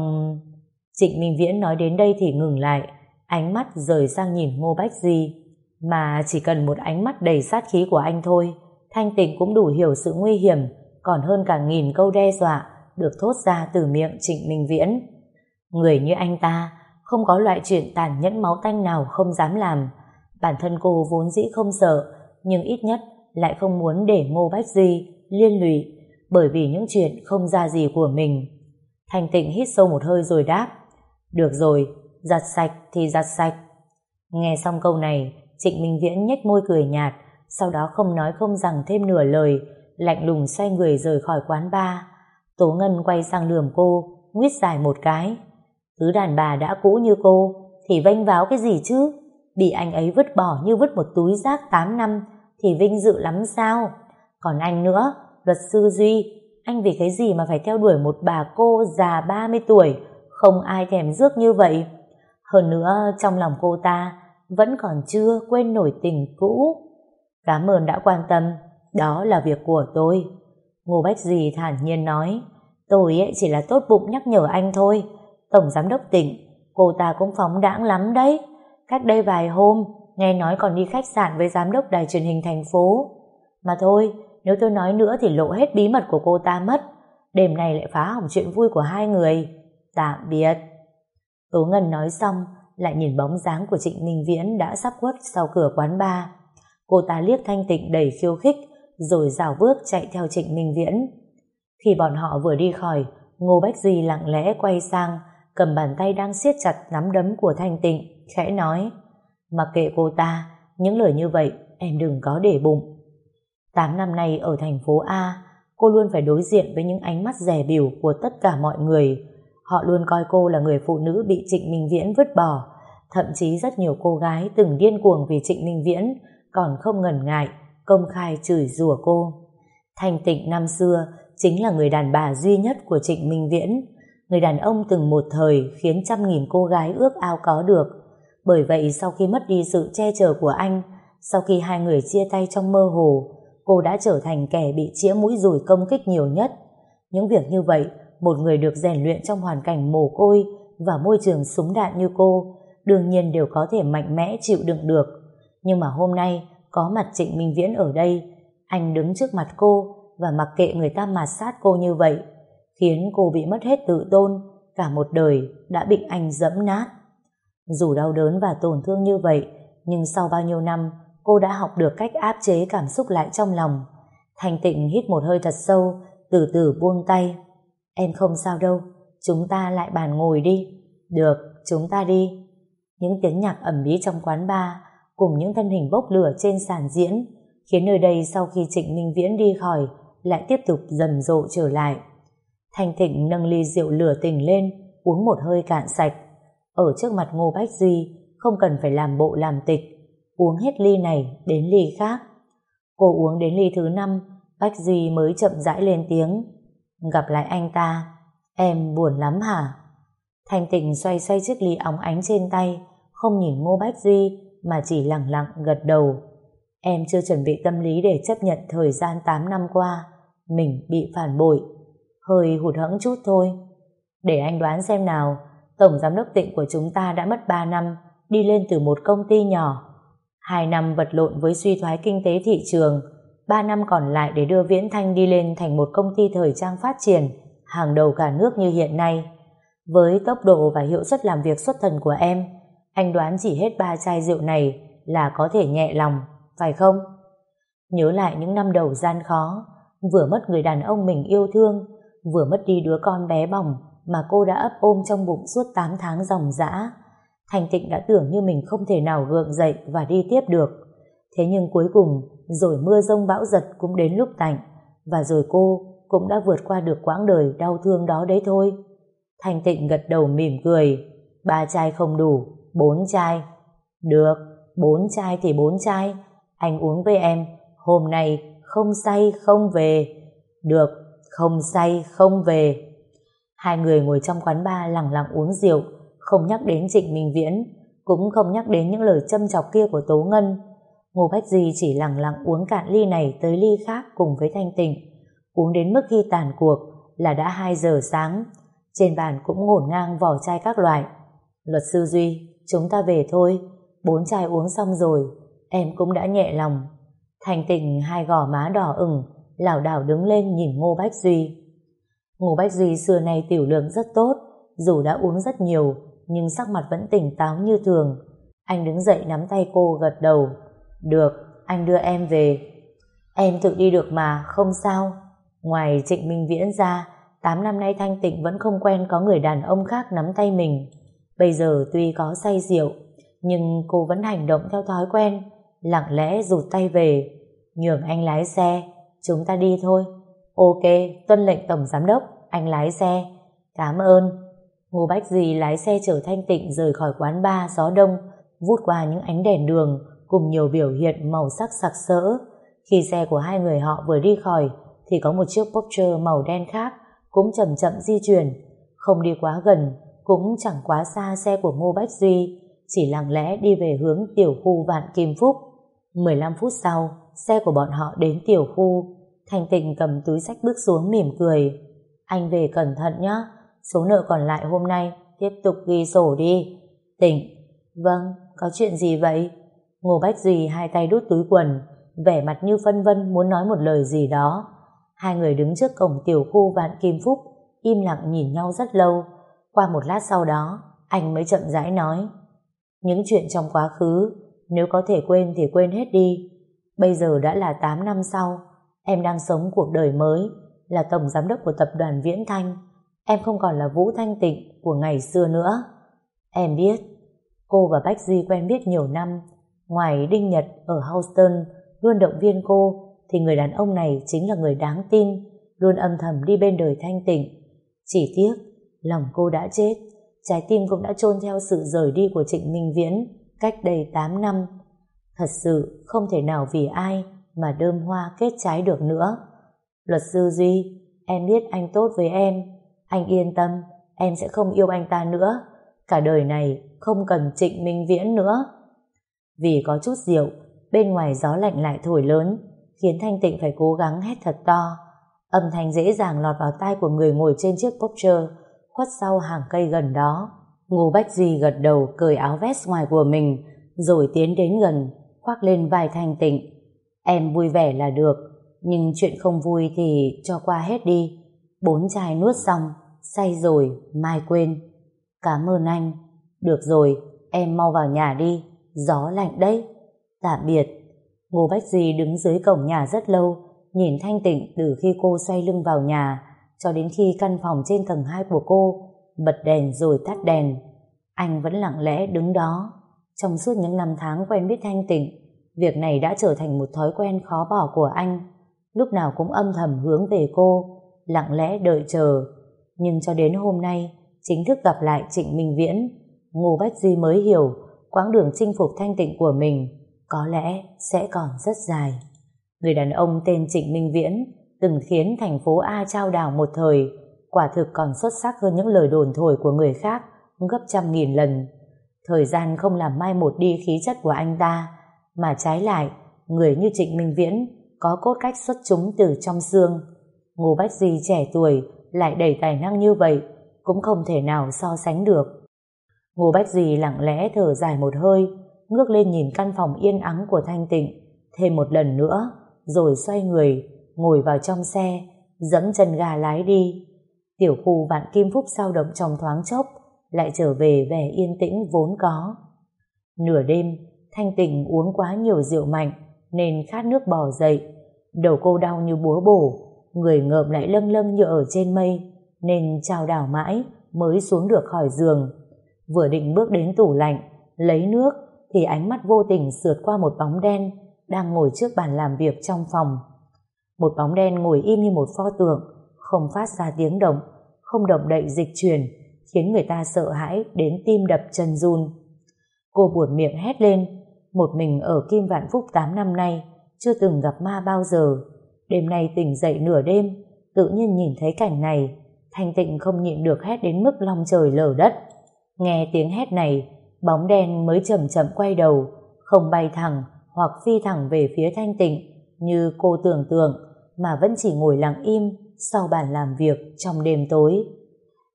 Trịnh Minh Viễn nói đến đây thì ngừng lại, ánh mắt rời sang nhìn Ngô Bách Di. Mà chỉ cần một ánh mắt đầy sát khí của anh thôi, Thanh Tịnh cũng đủ hiểu sự nguy hiểm, còn hơn cả nghìn câu đe dọa được thốt ra từ miệng Trịnh Minh Viễn. Người như anh ta không có loại chuyện tàn nhẫn máu tanh nào không dám làm. Bản thân cô vốn dĩ không sợ, nhưng ít nhất lại không muốn để Ngô Bách Duy liên lụy bởi vì những chuyện không ra gì của mình. Thanh Tịnh hít sâu một hơi rồi đáp được rồi, giặt sạch thì giặt sạch. Nghe xong câu này, Trịnh Minh Viễn nhếch môi cười nhạt, sau đó không nói không rằng thêm nửa lời, lạnh lùng xoay người rời khỏi quán bar. Tố Ngân quay sang lườm cô, nguyết dài một cái. Thứ đàn bà đã cũ như cô, thì vênh váo cái gì chứ? Bị anh ấy vứt bỏ như vứt một túi rác 8 năm, thì vinh dự lắm sao? Còn anh nữa, luật sư Duy, anh vì cái gì mà phải theo đuổi một bà cô già 30 tuổi, không ai thèm rước như vậy. Hơn nữa trong lòng cô ta vẫn còn chưa quên nổi tình cũ. Cảm ơn đã quan tâm, đó là việc của tôi. Ngô Bách Duy thản nhiên nói, tôi ấy chỉ là tốt bụng nhắc nhở anh thôi. Tổng giám đốc tỉnh, cô ta cũng phóng đãng lắm đấy. Cách đây vài hôm, nghe nói còn đi khách sạn với giám đốc đài truyền hình thành phố. Mà thôi, nếu tôi nói nữa thì lộ hết bí mật của cô ta mất. Đêm này lại phá hỏng chuyện vui của hai người. Tạm biệt. Tố Ngân nói xong, lại nhìn bóng dáng của Trịnh Minh Viễn đã sắp khuất sau cửa quán bar. Cô ta liếc thanh tịnh đầy khiêu khích, rồi rào bước chạy theo Trịnh Minh Viễn. Khi bọn họ vừa đi khỏi, Ngô Bách Duy lặng lẽ quay sang, cầm bàn tay đang siết chặt nắm đấm của thanh tịnh, khẽ nói, mặc kệ cô ta, những lời như vậy em đừng có để bụng. Tám năm nay ở thành phố A, cô luôn phải đối diện với những ánh mắt rẻ biểu của tất cả mọi người, Họ luôn coi cô là người phụ nữ bị Trịnh Minh Viễn vứt bỏ. Thậm chí rất nhiều cô gái từng điên cuồng vì Trịnh Minh Viễn còn không ngần ngại công khai chửi rủa cô. Thanh tịnh năm xưa chính là người đàn bà duy nhất của Trịnh Minh Viễn. Người đàn ông từng một thời khiến trăm nghìn cô gái ước ao có được. Bởi vậy sau khi mất đi sự che chở của anh, sau khi hai người chia tay trong mơ hồ, cô đã trở thành kẻ bị chĩa mũi dùi công kích nhiều nhất. Những việc như vậy một người được rèn luyện trong hoàn cảnh mồ côi và môi trường súng đạn như cô đương nhiên đều có thể mạnh mẽ chịu đựng được. Nhưng mà hôm nay có mặt Trịnh Minh Viễn ở đây anh đứng trước mặt cô và mặc kệ người ta mạt sát cô như vậy khiến cô bị mất hết tự tôn cả một đời đã bị anh dẫm nát. Dù đau đớn và tổn thương như vậy nhưng sau bao nhiêu năm, cô đã học được cách áp chế cảm xúc lại trong lòng. thành tịnh hít một hơi thật sâu, từ từ buông tay. Em không sao đâu, chúng ta lại bàn ngồi đi. Được, chúng ta đi. Những tiếng nhạc ẩm bí trong quán bar cùng những thân hình bốc lửa trên sàn diễn khiến nơi đây sau khi Trịnh Minh Viễn đi khỏi lại tiếp tục dần rộ trở lại. thành Thịnh nâng ly rượu lửa tình lên uống một hơi cạn sạch. Ở trước mặt Ngô Bách Duy không cần phải làm bộ làm tịch uống hết ly này đến ly khác. Cô uống đến ly thứ năm Bách Duy mới chậm rãi lên tiếng gặp lại anh ta em buồn lắm hả? Thanh Tịnh xoay xoay chiếc ly óng ánh trên tay không nhìn Ngô Bách Duy mà chỉ lặng lặng gật đầu. Em chưa chuẩn bị tâm lý để chấp nhận thời gian 8 năm qua mình bị phản bội. Hơi hụt hẫng chút thôi. Để anh đoán xem nào, Tổng Giám đốc Tịnh của chúng ta đã mất 3 năm đi lên từ một công ty nhỏ. 2 năm vật lộn với suy thoái kinh tế thị trường, 3 năm còn lại để đưa Viễn Thanh đi lên thành một công ty thời trang phát triển, hàng đầu cả nước như hiện nay. Với tốc độ và hiệu suất làm việc xuất thần của em, anh đoán chỉ hết ba chai rượu này là có thể nhẹ lòng, phải không? Nhớ lại những năm đầu gian khó, vừa mất người đàn ông mình yêu thương, vừa mất đi đứa con bé bỏng mà cô đã ấp ôm trong bụng suốt 8 tháng dòng dã. Thành tịnh đã tưởng như mình không thể nào gượng dậy và đi tiếp được. Thế nhưng cuối cùng, rồi mưa rông bão giật cũng đến lúc tạnh, và rồi cô cũng đã vượt qua được quãng đời đau thương đó đấy thôi. Thành tịnh gật đầu mỉm cười, ba chai không đủ, bốn chai. Được, bốn chai thì bốn chai, anh uống với em, hôm nay không say không về. Được, không say không về. Hai người ngồi trong quán bar lặng lặng uống rượu, không nhắc đến Trịnh Minh Viễn, cũng không nhắc đến những lời châm chọc kia của Tố Ngân. Ngô Bách Duy chỉ lặng lặng uống cạn ly này tới ly khác cùng với Thanh Tịnh. Uống đến mức khi tàn cuộc là đã 2 giờ sáng. Trên bàn cũng ngổn ngang vỏ chai các loại. Luật sư Duy, chúng ta về thôi. Bốn chai uống xong rồi, em cũng đã nhẹ lòng. thanh tịnh hai gò má đỏ ửng, lảo đảo đứng lên nhìn Ngô Bách Duy. Ngô Bách Duy xưa nay tiểu lượng rất tốt, dù đã uống rất nhiều, nhưng sắc mặt vẫn tỉnh táo như thường. Anh đứng dậy nắm tay cô gật đầu. Được, anh đưa em về. Em tự đi được mà, không sao. Ngoài Trịnh Minh Viễn ra, 8 năm nay Thanh Tịnh vẫn không quen có người đàn ông khác nắm tay mình. Bây giờ tuy có say rượu, nhưng cô vẫn hành động theo thói quen, lặng lẽ rụt tay về, nhường anh lái xe, chúng ta đi thôi. Ok, tuân lệnh Tổng Giám Đốc, anh lái xe. Cảm ơn. Ngô Bách Dì lái xe chở Thanh Tịnh rời khỏi quán bar gió đông, vút qua những ánh đèn đường cùng nhiều biểu hiện màu sắc sặc sỡ. Khi xe của hai người họ vừa đi khỏi, thì có một chiếc Porsche màu đen khác cũng chậm chậm di chuyển, không đi quá gần, cũng chẳng quá xa xe của Ngô Bách Duy, chỉ lặng lẽ đi về hướng tiểu khu Vạn Kim Phúc. 15 phút sau, xe của bọn họ đến tiểu khu. Thanh tịnh cầm túi sách bước xuống mỉm cười. Anh về cẩn thận nhé, số nợ còn lại hôm nay tiếp tục ghi sổ đi. Tịnh, vâng, có chuyện gì vậy? Ngô Bách Duy hai tay đút túi quần, vẻ mặt như phân vân muốn nói một lời gì đó. Hai người đứng trước cổng tiểu khu Vạn Kim Phúc, im lặng nhìn nhau rất lâu. Qua một lát sau đó, anh mới chậm rãi nói. Những chuyện trong quá khứ, nếu có thể quên thì quên hết đi. Bây giờ đã là 8 năm sau, em đang sống cuộc đời mới, là tổng giám đốc của tập đoàn Viễn Thanh. Em không còn là Vũ Thanh Tịnh của ngày xưa nữa. Em biết, cô và Bách Duy quen biết nhiều năm. Ngoài Đinh Nhật ở Houston luôn động viên cô, thì người đàn ông này chính là người đáng tin, luôn âm thầm đi bên đời Thanh Tịnh. Chỉ tiếc, lòng cô đã chết, trái tim cũng đã chôn theo sự rời đi của Trịnh Minh Viễn cách đây 8 năm. Thật sự không thể nào vì ai mà đơm hoa kết trái được nữa. Luật sư Duy, em biết anh tốt với em. Anh yên tâm, em sẽ không yêu anh ta nữa. Cả đời này không cần Trịnh Minh Viễn nữa. Vì có chút rượu, bên ngoài gió lạnh lại thổi lớn, khiến Thanh Tịnh phải cố gắng hét thật to. Âm thanh dễ dàng lọt vào tai của người ngồi trên chiếc Porsche, khuất sau hàng cây gần đó. Ngô Bách Duy gật đầu cởi áo vest ngoài của mình, rồi tiến đến gần, khoác lên vai Thanh Tịnh. Em vui vẻ là được, nhưng chuyện không vui thì cho qua hết đi. Bốn chai nuốt xong, say rồi, mai quên. Cảm ơn anh. Được rồi, em mau vào nhà đi. gió lạnh đấy. Tạm biệt. Ngô Bách Duy đứng dưới cổng nhà rất lâu, nhìn thanh tịnh từ khi cô xoay lưng vào nhà, cho đến khi căn phòng trên tầng 2 của cô bật đèn rồi tắt đèn. Anh vẫn lặng lẽ đứng đó. Trong suốt những năm tháng quen biết thanh tịnh, việc này đã trở thành một thói quen khó bỏ của anh. Lúc nào cũng âm thầm hướng về cô, lặng lẽ đợi chờ. Nhưng cho đến hôm nay, chính thức gặp lại Trịnh Minh Viễn, Ngô Bách Duy mới hiểu quãng đường chinh phục thanh tịnh của mình có lẽ sẽ còn rất dài. Người đàn ông tên Trịnh Minh Viễn từng khiến thành phố A trao đảo một thời, quả thực còn xuất sắc hơn những lời đồn thổi của người khác gấp trăm nghìn lần. Thời gian không làm mai một đi khí chất của anh ta, mà trái lại, người như Trịnh Minh Viễn có cốt cách xuất chúng từ trong xương. Ngô Bách Di trẻ tuổi lại đầy tài năng như vậy, cũng không thể nào so sánh được. Ngô Bách Di lặng lẽ thở dài một hơi, ngước lên nhìn căn phòng yên ắng của Thanh Tịnh, thêm một lần nữa, rồi xoay người, ngồi vào trong xe, dẫm chân ga lái đi. Tiểu khu vạn kim phúc sao động trong thoáng chốc, lại trở về vẻ yên tĩnh vốn có. Nửa đêm, Thanh Tịnh uống quá nhiều rượu mạnh, nên khát nước bò dậy. Đầu cô đau như búa bổ, người ngợm lại lâng lâng như ở trên mây, nên trao đảo mãi mới xuống được khỏi giường. Vừa định bước đến tủ lạnh, lấy nước, thì ánh mắt vô tình sượt qua một bóng đen đang ngồi trước bàn làm việc trong phòng. Một bóng đen ngồi im như một pho tượng, không phát ra tiếng động, không động đậy dịch chuyển, khiến người ta sợ hãi đến tim đập chân run. Cô buồn miệng hét lên, một mình ở Kim Vạn Phúc 8 năm nay, chưa từng gặp ma bao giờ. Đêm nay tỉnh dậy nửa đêm, tự nhiên nhìn thấy cảnh này, thanh tịnh không nhịn được hét đến mức long trời lở đất. Nghe tiếng hét này, bóng đen mới chậm chậm quay đầu, không bay thẳng hoặc phi thẳng về phía thanh tịnh như cô tưởng tượng, mà vẫn chỉ ngồi lặng im sau bàn làm việc trong đêm tối.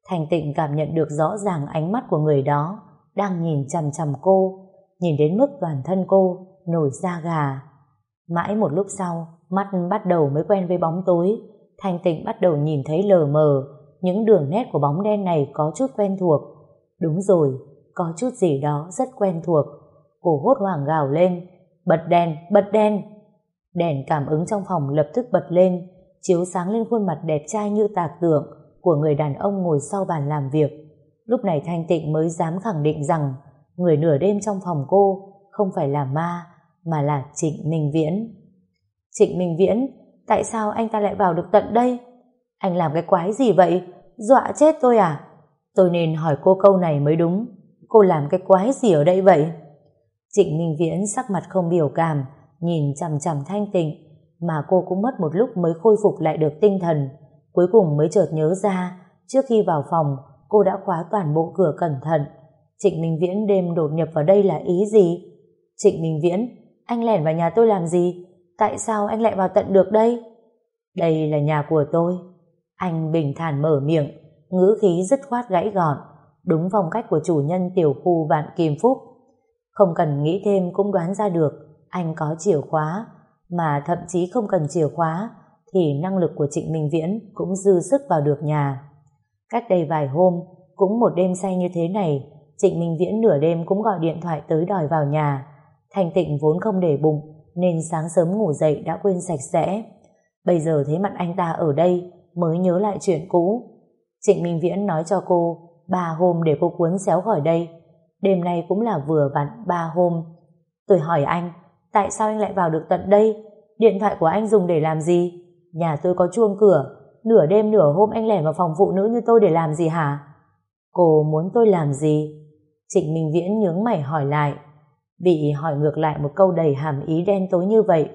Thanh tịnh cảm nhận được rõ ràng ánh mắt của người đó đang nhìn chằm chằm cô, nhìn đến mức toàn thân cô nổi da gà. Mãi một lúc sau, mắt bắt đầu mới quen với bóng tối, Thanh tịnh bắt đầu nhìn thấy lờ mờ, những đường nét của bóng đen này có chút quen thuộc. Đúng rồi, có chút gì đó rất quen thuộc. Cô hốt hoảng gào lên, bật đèn, bật đèn. Đèn cảm ứng trong phòng lập tức bật lên, chiếu sáng lên khuôn mặt đẹp trai như tạc tượng của người đàn ông ngồi sau bàn làm việc. Lúc này Thanh Tịnh mới dám khẳng định rằng người nửa đêm trong phòng cô không phải là ma, mà là Trịnh Minh Viễn. Trịnh Minh Viễn, tại sao anh ta lại vào được tận đây? Anh làm cái quái gì vậy? Dọa chết tôi à? Tôi nên hỏi cô câu này mới đúng. Cô làm cái quái gì ở đây vậy? Trịnh Minh Viễn sắc mặt không biểu cảm, nhìn chằm chằm thanh tịnh, mà cô cũng mất một lúc mới khôi phục lại được tinh thần. Cuối cùng mới chợt nhớ ra, trước khi vào phòng, cô đã khóa toàn bộ cửa cẩn thận. Trịnh Minh Viễn đêm đột nhập vào đây là ý gì? Trịnh Minh Viễn, anh lẻn vào nhà tôi làm gì? Tại sao anh lại vào tận được đây? Đây là nhà của tôi. Anh bình thản mở miệng, ngữ khí dứt khoát gãy gọn, đúng phong cách của chủ nhân tiểu khu Vạn Kim Phúc. Không cần nghĩ thêm cũng đoán ra được anh có chìa khóa, mà thậm chí không cần chìa khóa thì năng lực của Trịnh Minh Viễn cũng dư sức vào được nhà. Cách đây vài hôm, cũng một đêm say như thế này, Trịnh Minh Viễn nửa đêm cũng gọi điện thoại tới đòi vào nhà. Thanh Tịnh vốn không để bụng, nên sáng sớm ngủ dậy đã quên sạch sẽ. Bây giờ thấy mặt anh ta ở đây, mới nhớ lại chuyện cũ. Trịnh Minh Viễn nói cho cô, ba hôm để cô cuốn xéo khỏi đây. Đêm nay cũng là vừa vặn ba hôm. Tôi hỏi anh, tại sao anh lại vào được tận đây? Điện thoại của anh dùng để làm gì? Nhà tôi có chuông cửa, nửa đêm nửa hôm anh lẻn vào phòng phụ nữ như tôi để làm gì hả? Cô muốn tôi làm gì? Trịnh Minh Viễn nhướng mày hỏi lại. Bị hỏi ngược lại một câu đầy hàm ý đen tối như vậy,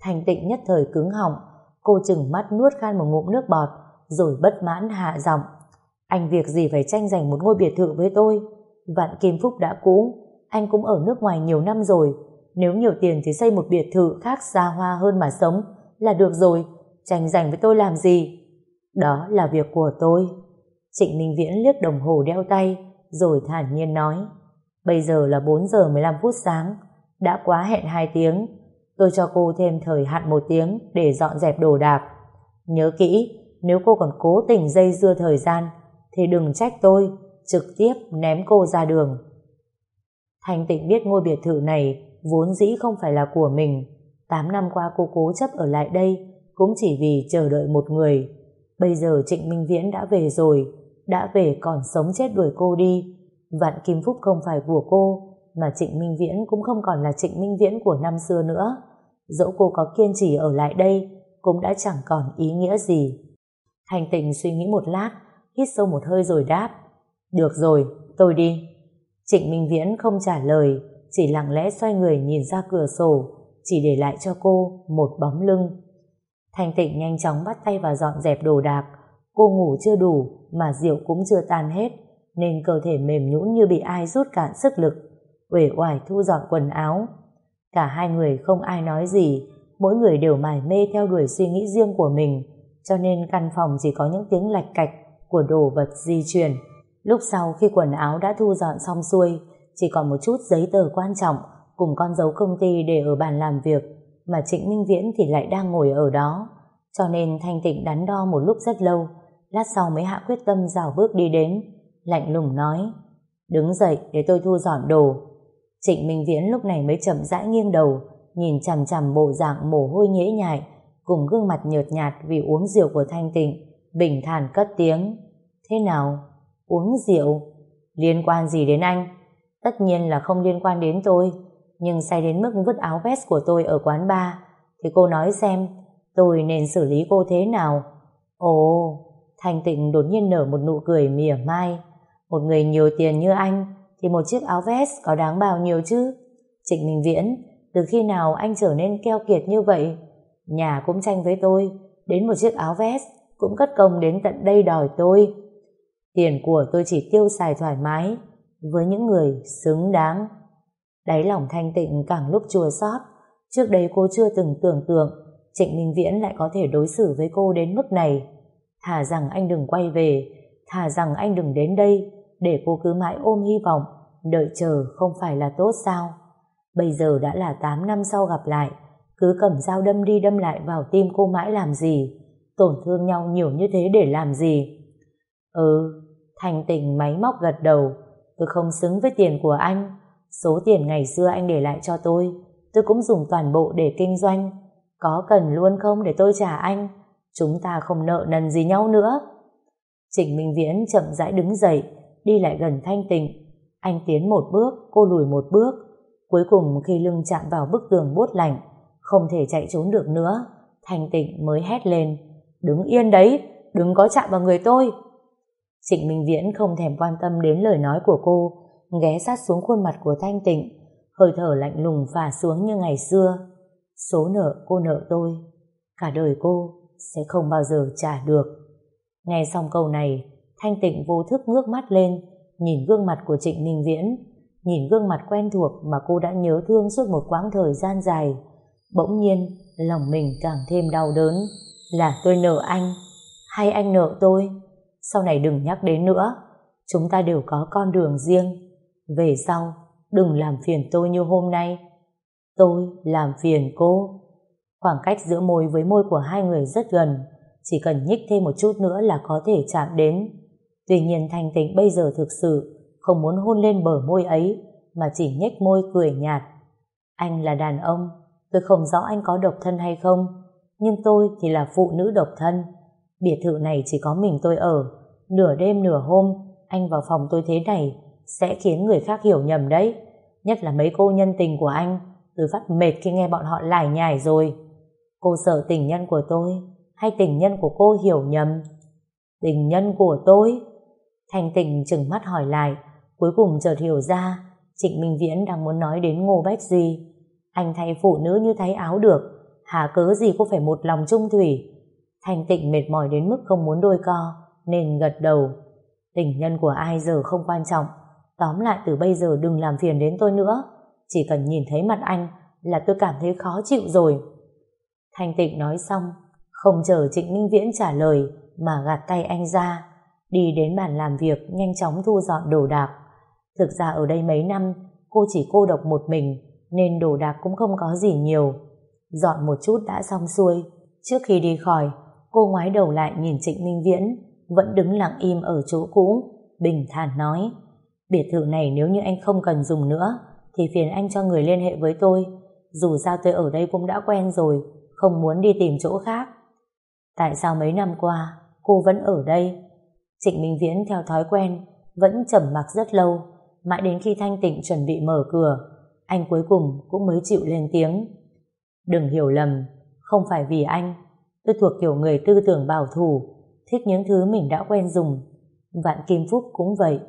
thành tịnh nhất thời cứng họng, cô chừng mắt nuốt khan một ngụm nước bọt, rồi bất mãn hạ giọng. Anh việc gì phải tranh giành một ngôi biệt thự với tôi? Vạn Kim Phúc đã cũ, anh cũng ở nước ngoài nhiều năm rồi. Nếu nhiều tiền thì xây một biệt thự khác xa hoa hơn mà sống là được rồi. Tranh giành với tôi làm gì? Đó là việc của tôi. Trịnh Minh Viễn liếc đồng hồ đeo tay, rồi thản nhiên nói. Bây giờ là 4 giờ 15 phút sáng, đã quá hẹn 2 tiếng. Tôi cho cô thêm thời hạn một tiếng để dọn dẹp đồ đạc. Nhớ kỹ, nếu cô còn cố tình dây dưa thời gian, thì đừng trách tôi, trực tiếp ném cô ra đường. Thanh Tịnh biết ngôi biệt thự này vốn dĩ không phải là của mình. Tám năm qua cô cố chấp ở lại đây cũng chỉ vì chờ đợi một người. Bây giờ Trịnh Minh Viễn đã về rồi, đã về còn sống chết đuổi cô đi. Vạn Kim Phúc không phải của cô, mà Trịnh Minh Viễn cũng không còn là Trịnh Minh Viễn của năm xưa nữa. Dẫu cô có kiên trì ở lại đây, cũng đã chẳng còn ý nghĩa gì. Hành tình suy nghĩ một lát, hít sâu một hơi rồi đáp. Được rồi, tôi đi. Trịnh Minh Viễn không trả lời, chỉ lặng lẽ xoay người nhìn ra cửa sổ, chỉ để lại cho cô một bóng lưng. thành tịnh nhanh chóng bắt tay vào dọn dẹp đồ đạc. Cô ngủ chưa đủ, mà rượu cũng chưa tan hết, nên cơ thể mềm nhũn như bị ai rút cạn sức lực. Uể oải thu dọn quần áo. Cả hai người không ai nói gì, mỗi người đều mải mê theo đuổi suy nghĩ riêng của mình, cho nên căn phòng chỉ có những tiếng lạch cạch của đồ vật di chuyển. Lúc sau khi quần áo đã thu dọn xong xuôi, chỉ còn một chút giấy tờ quan trọng cùng con dấu công ty để ở bàn làm việc, mà Trịnh Minh Viễn thì lại đang ngồi ở đó. Cho nên Thanh Tịnh đắn đo một lúc rất lâu, lát sau mới hạ quyết tâm rào bước đi đến, lạnh lùng nói, đứng dậy để tôi thu dọn đồ. Trịnh Minh Viễn lúc này mới chậm rãi nghiêng đầu, nhìn chằm chằm bộ dạng mồ hôi nhễ nhại, cùng gương mặt nhợt nhạt vì uống rượu của Thanh Tịnh, bình thản cất tiếng. Thế nào? Uống rượu? Liên quan gì đến anh? Tất nhiên là không liên quan đến tôi, nhưng say đến mức vứt áo vest của tôi ở quán bar, thì cô nói xem, tôi nên xử lý cô thế nào? Ồ, Thanh Tịnh đột nhiên nở một nụ cười mỉa mai. Một người nhiều tiền như anh, thì một chiếc áo vest có đáng bao nhiêu chứ? Trịnh Minh Viễn, từ khi nào anh trở nên keo kiệt như vậy? Nhà cũng tranh với tôi, đến một chiếc áo vest cũng cất công đến tận đây đòi tôi. Tiền của tôi chỉ tiêu xài thoải mái với những người xứng đáng. Đáy lòng thanh tịnh càng lúc chua xót Trước đây cô chưa từng tưởng tượng Trịnh Minh Viễn lại có thể đối xử với cô đến mức này. Thà rằng anh đừng quay về, thà rằng anh đừng đến đây, để cô cứ mãi ôm hy vọng, đợi chờ không phải là tốt sao. Bây giờ đã là 8 năm sau gặp lại, cứ cầm dao đâm đi đâm lại vào tim cô mãi làm gì, tổn thương nhau nhiều như thế để làm gì. Ừ, thành tình máy móc gật đầu, tôi không xứng với tiền của anh, số tiền ngày xưa anh để lại cho tôi, tôi cũng dùng toàn bộ để kinh doanh, có cần luôn không để tôi trả anh, chúng ta không nợ nần gì nhau nữa. Trịnh Minh Viễn chậm rãi đứng dậy, đi lại gần thanh tịnh, anh tiến một bước, cô lùi một bước, cuối cùng khi lưng chạm vào bức tường buốt lạnh, không thể chạy trốn được nữa, thanh tịnh mới hét lên, đứng yên đấy, đừng có chạm vào người tôi. Trịnh Minh Viễn không thèm quan tâm đến lời nói của cô, ghé sát xuống khuôn mặt của Thanh Tịnh, hơi thở lạnh lùng phả xuống như ngày xưa. Số nợ cô nợ tôi, cả đời cô sẽ không bao giờ trả được. Nghe xong câu này, Thanh Tịnh vô thức ngước mắt lên, nhìn gương mặt của Trịnh Minh Viễn, nhìn gương mặt quen thuộc mà cô đã nhớ thương suốt một quãng thời gian dài. Bỗng nhiên, lòng mình càng thêm đau đớn. Là tôi nợ anh, hay anh nợ tôi? Sau này đừng nhắc đến nữa, chúng ta đều có con đường riêng. Về sau, đừng làm phiền tôi như hôm nay. Tôi làm phiền cô. Khoảng cách giữa môi với môi của hai người rất gần, chỉ cần nhích thêm một chút nữa là có thể chạm đến. Tuy nhiên Thanh Tịnh bây giờ thực sự không muốn hôn lên bờ môi ấy, mà chỉ nhếch môi cười nhạt. Anh là đàn ông, tôi không rõ anh có độc thân hay không, nhưng tôi thì là phụ nữ độc thân. Biệt thự này chỉ có mình tôi ở, nửa đêm nửa hôm, anh vào phòng tôi thế này sẽ khiến người khác hiểu nhầm đấy. Nhất là mấy cô nhân tình của anh, tôi phát mệt khi nghe bọn họ lải nhải rồi. Cô sợ tình nhân của tôi, hay tình nhân của cô hiểu nhầm? Tình nhân của tôi? Thành tình chừng mắt hỏi lại, cuối cùng chợt hiểu ra, Trịnh Minh Viễn đang muốn nói đến Ngô Bách Duy. Anh thay phụ nữ như thay áo được, hà cớ gì cô phải một lòng trung thủy. Thành tịnh mệt mỏi đến mức không muốn đôi co, nên gật đầu. Tình nhân của ai giờ không quan trọng, Tóm lại từ bây giờ đừng làm phiền đến tôi nữa. Chỉ cần nhìn thấy mặt anh là tôi cảm thấy khó chịu rồi. Thanh Tịnh nói xong, không chờ Trịnh Minh Viễn trả lời mà gạt tay anh ra, đi đến bàn làm việc nhanh chóng thu dọn đồ đạc. Thực ra ở đây mấy năm, cô chỉ cô độc một mình, nên đồ đạc cũng không có gì nhiều. Dọn một chút đã xong xuôi, trước khi đi khỏi, cô ngoái đầu lại nhìn Trịnh Minh Viễn, vẫn đứng lặng im ở chỗ cũ, bình thản nói, Biệt thự này nếu như anh không cần dùng nữa thì phiền anh cho người liên hệ với tôi. Dù sao tôi ở đây cũng đã quen rồi, không muốn đi tìm chỗ khác. Tại sao mấy năm qua cô vẫn ở đây? Trịnh Minh Viễn theo thói quen vẫn trầm mặc rất lâu, mãi đến khi Thanh Tịnh chuẩn bị mở cửa, anh cuối cùng cũng mới chịu lên tiếng. Đừng hiểu lầm, không phải vì anh, tôi thuộc kiểu người tư tưởng bảo thủ, thích những thứ mình đã quen dùng. Vạn Kim Phúc cũng vậy,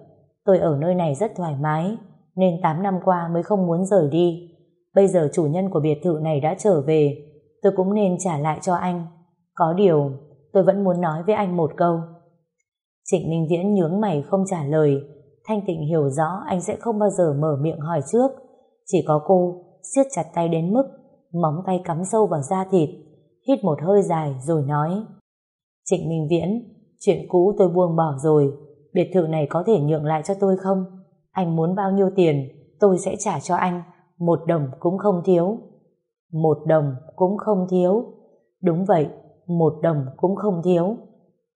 tôi ở nơi này rất thoải mái, nên 8 năm qua mới không muốn rời đi. Bây giờ chủ nhân của biệt thự này đã trở về, tôi cũng nên trả lại cho anh. Có điều, tôi vẫn muốn nói với anh một câu. Trịnh Minh Viễn nhướng mày không trả lời, Thanh Tịnh hiểu rõ anh sẽ không bao giờ mở miệng hỏi trước. Chỉ có cô siết chặt tay đến mức móng tay cắm sâu vào da thịt, hít một hơi dài rồi nói. Trịnh Minh Viễn, chuyện cũ tôi buông bỏ rồi, biệt thự này có thể nhượng lại cho tôi không? Anh muốn bao nhiêu tiền, tôi sẽ trả cho anh, một đồng cũng không thiếu. Một đồng cũng không thiếu. Đúng vậy, một đồng cũng không thiếu.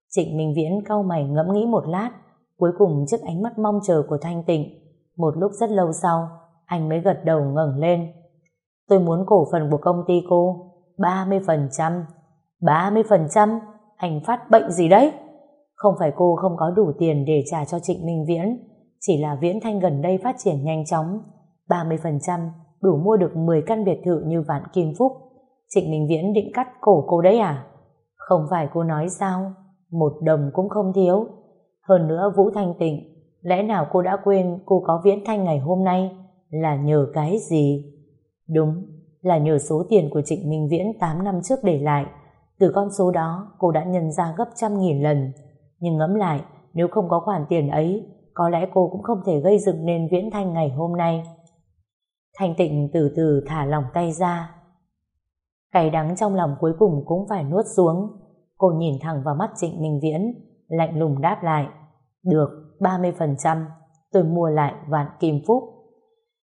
Trịnh Minh Viễn cau mày ngẫm nghĩ một lát, cuối cùng trước ánh mắt mong chờ của Thanh Tịnh. Một lúc rất lâu sau, anh mới gật đầu ngẩng lên. Tôi muốn cổ phần của công ty cô 30%. 30%? Anh phát bệnh gì đấy? Không phải cô không có đủ tiền để trả cho Trịnh Minh Viễn, chỉ là Viễn Thanh gần đây phát triển nhanh chóng. 30% đủ mua được 10 căn biệt thự như Vạn Kim Phúc. Trịnh Minh Viễn định cắt cổ cô đấy à? Không phải cô nói sao? Một đồng cũng không thiếu. Hơn nữa Vũ Thanh Tịnh, lẽ nào cô đã quên cô có Viễn Thanh ngày hôm nay là nhờ cái gì? Đúng, là nhờ số tiền của Trịnh Minh Viễn 8 năm trước để lại. Từ con số đó, cô đã nhân ra gấp trăm nghìn lần. Nhưng ngẫm lại, nếu không có khoản tiền ấy, có lẽ cô cũng không thể gây dựng nên Viễn Thanh ngày hôm nay. Thanh Tịnh từ từ thả lòng tay ra. Cay đắng trong lòng cuối cùng cũng phải nuốt xuống. Cô nhìn thẳng vào mắt Trịnh Minh Viễn, lạnh lùng đáp lại. Được, 30%, tôi mua lại vạn kim phúc.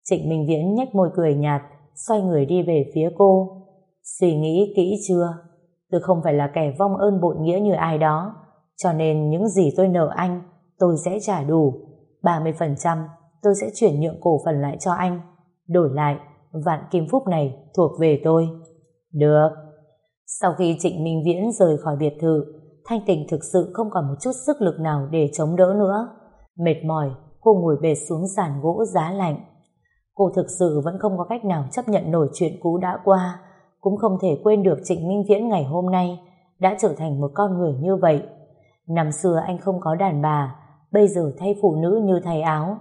Trịnh Minh Viễn nhếch môi cười nhạt, xoay người đi về phía cô. Suy nghĩ kỹ chưa? Tôi không phải là kẻ vong ơn bội nghĩa như ai đó, cho nên những gì tôi nợ anh, tôi sẽ trả đủ. 30% tôi sẽ chuyển nhượng cổ phần lại cho anh. Đổi lại, vạn kim phúc này thuộc về tôi. Được. Sau khi Trịnh Minh Viễn rời khỏi biệt thự, Thanh Tình thực sự không còn một chút sức lực nào để chống đỡ nữa. Mệt mỏi, cô ngồi bệt xuống sàn gỗ giá lạnh. Cô thực sự vẫn không có cách nào chấp nhận nổi chuyện cũ đã qua, cũng không thể quên được Trịnh Minh Viễn ngày hôm nay đã trở thành một con người như vậy. Năm xưa anh không có đàn bà, bây giờ thay phụ nữ như thay áo.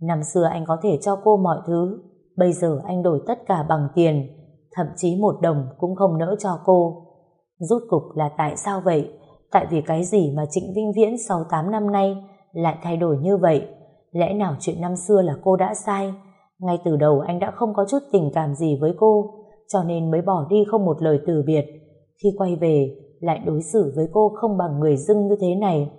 Năm xưa anh có thể cho cô mọi thứ, bây giờ anh đổi tất cả bằng tiền, thậm chí một đồng cũng không nỡ cho cô. Rút cục là tại sao vậy? Tại vì cái gì mà Trịnh Vinh Viễn sau 8 năm nay lại thay đổi như vậy? Lẽ nào chuyện năm xưa là cô đã sai? Ngay từ đầu anh đã không có chút tình cảm gì với cô, cho nên mới bỏ đi không một lời từ biệt. Khi quay về, lại đối xử với cô không bằng người dưng như thế này.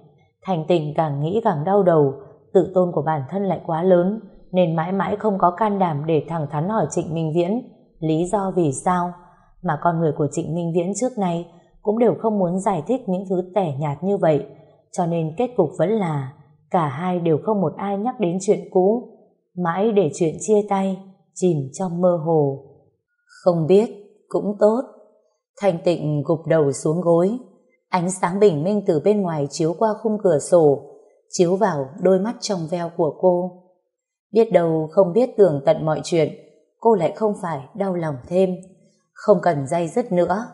Thành tình càng nghĩ càng đau đầu, tự tôn của bản thân lại quá lớn, nên mãi mãi không có can đảm để thẳng thắn hỏi Trịnh Minh Viễn lý do vì sao. Mà con người của Trịnh Minh Viễn trước nay cũng đều không muốn giải thích những thứ tẻ nhạt như vậy, cho nên kết cục vẫn là cả hai đều không một ai nhắc đến chuyện cũ, mãi để chuyện chia tay chìm trong mơ hồ. Không biết, cũng tốt. Thanh tịnh gục đầu xuống gối, ánh sáng bình minh từ bên ngoài chiếu qua khung cửa sổ, chiếu vào đôi mắt trong veo của cô. Biết đâu không biết tường tận mọi chuyện, cô lại không phải đau lòng thêm, không cần dây dứt nữa.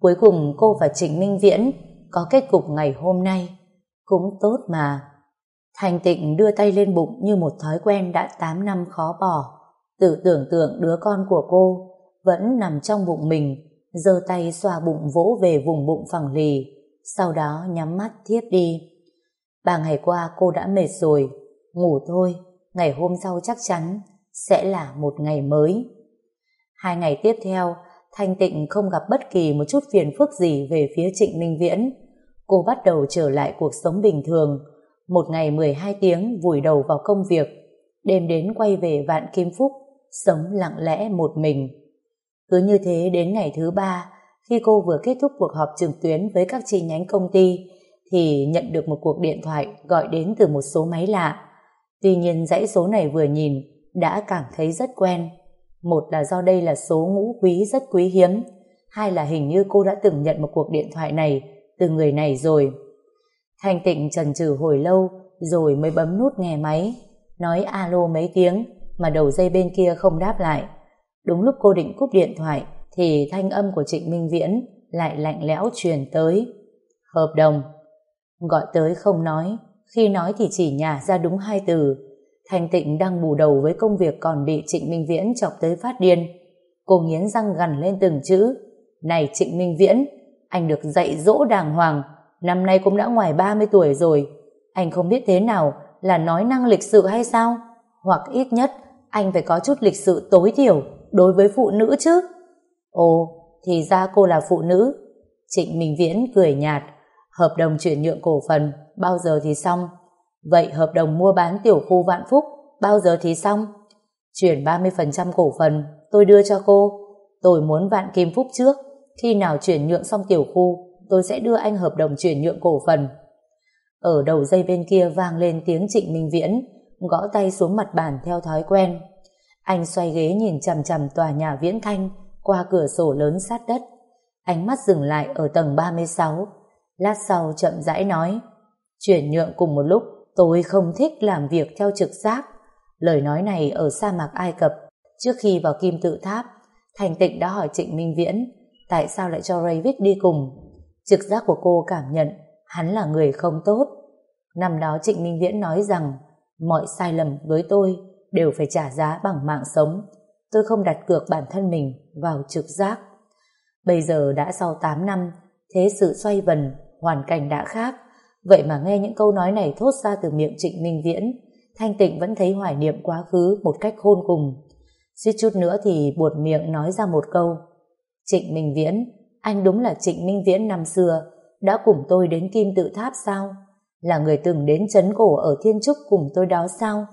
Cuối cùng cô và Trịnh Minh Viễn có kết cục ngày hôm nay. Cũng tốt mà. Thành tịnh đưa tay lên bụng như một thói quen đã 8 năm khó bỏ. Tự tưởng tượng đứa con của cô vẫn nằm trong bụng mình, giơ tay xoa bụng vỗ về vùng bụng phẳng lì, sau đó nhắm mắt thiếp đi. Ba ngày qua cô đã mệt rồi, ngủ thôi, ngày hôm sau chắc chắn sẽ là một ngày mới. Hai ngày tiếp theo, Thanh Tịnh không gặp bất kỳ một chút phiền phức gì về phía Trịnh Minh Viễn. Cô bắt đầu trở lại cuộc sống bình thường, một ngày 12 tiếng vùi đầu vào công việc, đêm đến quay về Vạn Kim Phúc, sống lặng lẽ một mình. Cứ như thế đến ngày thứ ba, khi cô vừa kết thúc cuộc họp trực tuyến với các chi nhánh công ty, thì nhận được một cuộc điện thoại gọi đến từ một số máy lạ. Tuy nhiên dãy số này vừa nhìn đã cảm thấy rất quen. Một là do đây là số ngũ quý rất quý hiếm, hai là hình như cô đã từng nhận một cuộc điện thoại này từ người này rồi. Thanh tịnh trần trừ hồi lâu rồi mới bấm nút nghe máy, nói alo mấy tiếng mà đầu dây bên kia không đáp lại. Đúng lúc cô định cúp điện thoại thì thanh âm của Trịnh Minh Viễn lại lạnh lẽo truyền tới. Hợp đồng. Gọi tới không nói, khi nói thì chỉ nhả ra đúng hai từ. Thanh tịnh đang bù đầu với công việc còn bị Trịnh Minh Viễn chọc tới phát điên. Cô nghiến răng gằn lên từng chữ. Này Trịnh Minh Viễn, anh được dạy dỗ đàng hoàng, năm nay cũng đã ngoài 30 tuổi rồi. Anh không biết thế nào là nói năng lịch sự hay sao? Hoặc ít nhất, anh phải có chút lịch sự tối thiểu đối với phụ nữ chứ. Ồ, thì ra cô là phụ nữ. Trịnh Minh Viễn cười nhạt, hợp đồng chuyển nhượng cổ phần, bao giờ thì xong? Vậy hợp đồng mua bán tiểu khu Vạn Phúc, bao giờ thì xong? Chuyển 30% cổ phần, tôi đưa cho cô. Tôi muốn Vạn Kim Phúc trước, khi nào chuyển nhượng xong tiểu khu, tôi sẽ đưa anh hợp đồng chuyển nhượng cổ phần. Ở đầu dây bên kia vang lên tiếng Trịnh Minh Viễn, gõ tay xuống mặt bàn theo thói quen. Anh xoay ghế nhìn chằm chằm tòa nhà Viễn Thanh qua cửa sổ lớn sát đất. Ánh mắt dừng lại ở tầng 36. Lát sau chậm rãi nói, chuyển nhượng cùng một lúc, tôi không thích làm việc theo trực giác. Lời nói này ở sa mạc Ai Cập, trước khi vào kim tự tháp, Thành Tịnh đã hỏi Trịnh Minh Viễn tại sao lại cho Ravik đi cùng. Trực giác của cô cảm nhận hắn là người không tốt. Năm đó Trịnh Minh Viễn nói rằng mọi sai lầm với tôi đều phải trả giá bằng mạng sống. Tôi không đặt cược bản thân mình vào trực giác. Bây giờ đã sau 8 năm, thế sự xoay vần, hoàn cảnh đã khác. Vậy mà nghe những câu nói này thốt ra từ miệng Trịnh Minh Viễn, Thanh Tịnh vẫn thấy hoài niệm quá khứ một cách khôn cùng. Suýt chút nữa thì buột miệng nói ra một câu. Trịnh Minh Viễn, anh đúng là Trịnh Minh Viễn năm xưa, đã cùng tôi đến Kim Tự Tháp sao? Là người từng đến chấn cổ ở Thiên Trúc cùng tôi đó sao?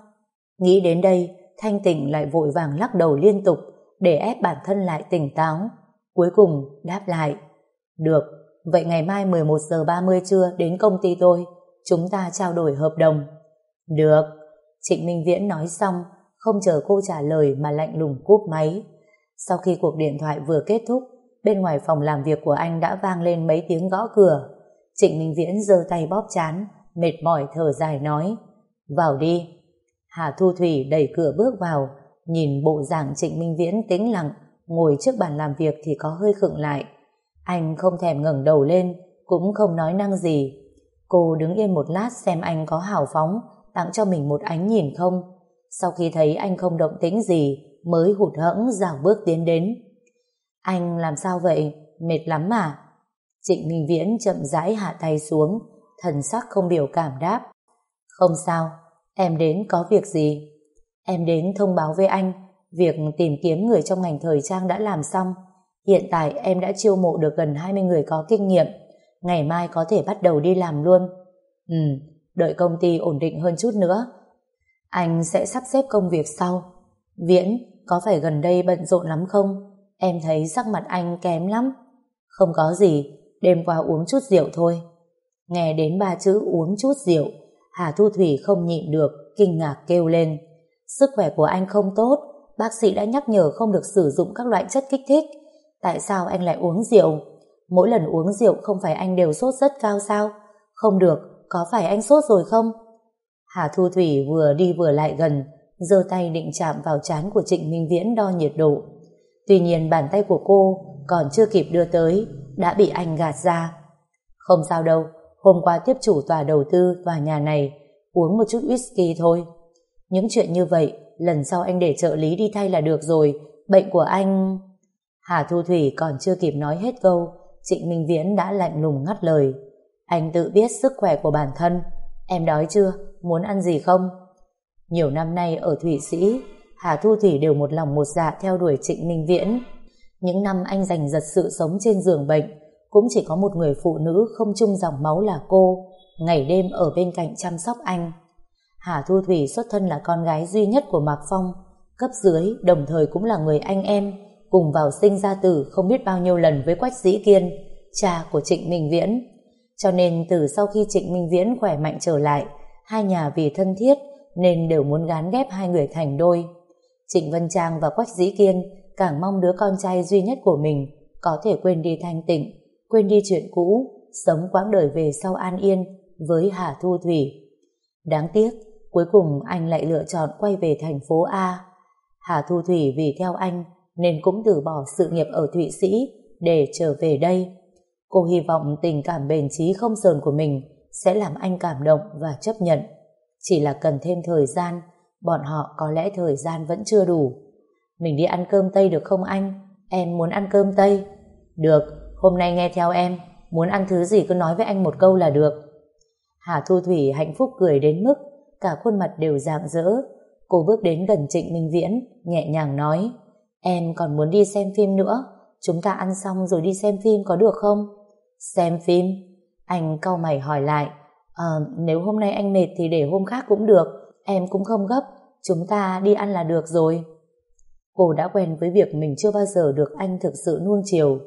Nghĩ đến đây, Thanh Tịnh lại vội vàng lắc đầu liên tục để ép bản thân lại tỉnh táo. Cuối cùng đáp lại. Được, vậy ngày mai 11 giờ 30 trưa đến công ty tôi, chúng ta trao đổi hợp đồng. Được, Trịnh Minh Viễn nói xong, không chờ cô trả lời mà lạnh lùng cúp máy. Sau khi cuộc điện thoại vừa kết thúc, bên ngoài phòng làm việc của anh đã vang lên mấy tiếng gõ cửa. Trịnh Minh Viễn giơ tay bóp chán, mệt mỏi thở dài nói, vào đi. Hà Thu Thủy đẩy cửa bước vào, nhìn bộ dạng Trịnh Minh Viễn tĩnh lặng, ngồi trước bàn làm việc thì có hơi khựng lại. Anh không thèm ngẩng đầu lên, cũng không nói năng gì. Cô đứng yên một lát xem anh có hào phóng, tặng cho mình một ánh nhìn không. Sau khi thấy anh không động tĩnh gì, mới hụt hẫng dào bước tiến đến. Anh làm sao vậy? Mệt lắm mà. Trịnh Minh Viễn chậm rãi hạ tay xuống, thần sắc không biểu cảm đáp. Không sao, em đến có việc gì? Em đến thông báo với anh, việc tìm kiếm người trong ngành thời trang đã làm xong. Hiện tại em đã chiêu mộ được gần 20 người có kinh nghiệm, ngày mai có thể bắt đầu đi làm luôn. Ừ, đợi công ty ổn định hơn chút nữa. Anh sẽ sắp xếp công việc sau. Viễn, có phải gần đây bận rộn lắm không? Em thấy sắc mặt anh kém lắm. Không có gì, đêm qua uống chút rượu thôi. Nghe đến ba chữ uống chút rượu, Hà Thu Thủy không nhịn được, kinh ngạc kêu lên. Sức khỏe của anh không tốt, bác sĩ đã nhắc nhở không được sử dụng các loại chất kích thích. Tại sao anh lại uống rượu? Mỗi lần uống rượu không phải anh đều sốt rất cao sao? Không được, có phải anh sốt rồi không? Hà Thu Thủy vừa đi vừa lại gần, giơ tay định chạm vào trán của Trịnh Minh Viễn đo nhiệt độ. Tuy nhiên bàn tay của cô còn chưa kịp đưa tới, đã bị anh gạt ra. Không sao đâu, hôm qua tiếp chủ tòa đầu tư tòa nhà này, uống một chút whisky thôi. Những chuyện như vậy, lần sau anh để trợ lý đi thay là được rồi, bệnh của anh... Hà Thu Thủy còn chưa kịp nói hết câu, Trịnh Minh Viễn đã lạnh lùng ngắt lời. Anh tự biết sức khỏe của bản thân. Em đói chưa? Muốn ăn gì không? Nhiều năm nay ở Thụy Sĩ, Hà Thu Thủy đều một lòng một dạ theo đuổi Trịnh Minh Viễn. Những năm anh giành giật sự sống trên giường bệnh, cũng chỉ có một người phụ nữ không chung dòng máu là cô, ngày đêm ở bên cạnh chăm sóc anh. Hà Thu Thủy xuất thân là con gái duy nhất của Mạc Phong, cấp dưới đồng thời cũng là người anh em, cùng vào sinh ra tử không biết bao nhiêu lần với Quách Dĩ Kiên, cha của Trịnh Minh Viễn. Cho nên từ sau khi Trịnh Minh Viễn khỏe mạnh trở lại, hai nhà vì thân thiết nên đều muốn gán ghép hai người thành đôi. Trịnh Vân Trang và Quách Dĩ Kiên càng mong đứa con trai duy nhất của mình có thể quên đi thanh tịnh, quên đi chuyện cũ, sống quãng đời về sau an yên với Hà Thu Thủy. Đáng tiếc, cuối cùng anh lại lựa chọn quay về thành phố A. Hà Thu Thủy vì theo anh nên cũng từ bỏ sự nghiệp ở Thụy Sĩ để trở về đây. Cô hy vọng tình cảm bền trí không sờn của mình sẽ làm anh cảm động và chấp nhận. Chỉ là cần thêm thời gian, bọn họ có lẽ thời gian vẫn chưa đủ. Mình đi ăn cơm Tây được không anh? Em muốn ăn cơm Tây. Được, hôm nay nghe theo em, muốn ăn thứ gì cứ nói với anh một câu là được. Hà Thu Thủy hạnh phúc cười đến mức cả khuôn mặt đều rạng rỡ. Cô bước đến gần Trịnh Minh Viễn, nhẹ nhàng nói, em còn muốn đi xem phim nữa, chúng ta ăn xong rồi đi xem phim có được không? Xem phim? Anh cau mày hỏi lại, à, nếu hôm nay anh mệt thì để hôm khác cũng được, em cũng không gấp, chúng ta đi ăn là được rồi. Cô đã quen với việc mình chưa bao giờ được anh thực sự nuông chiều,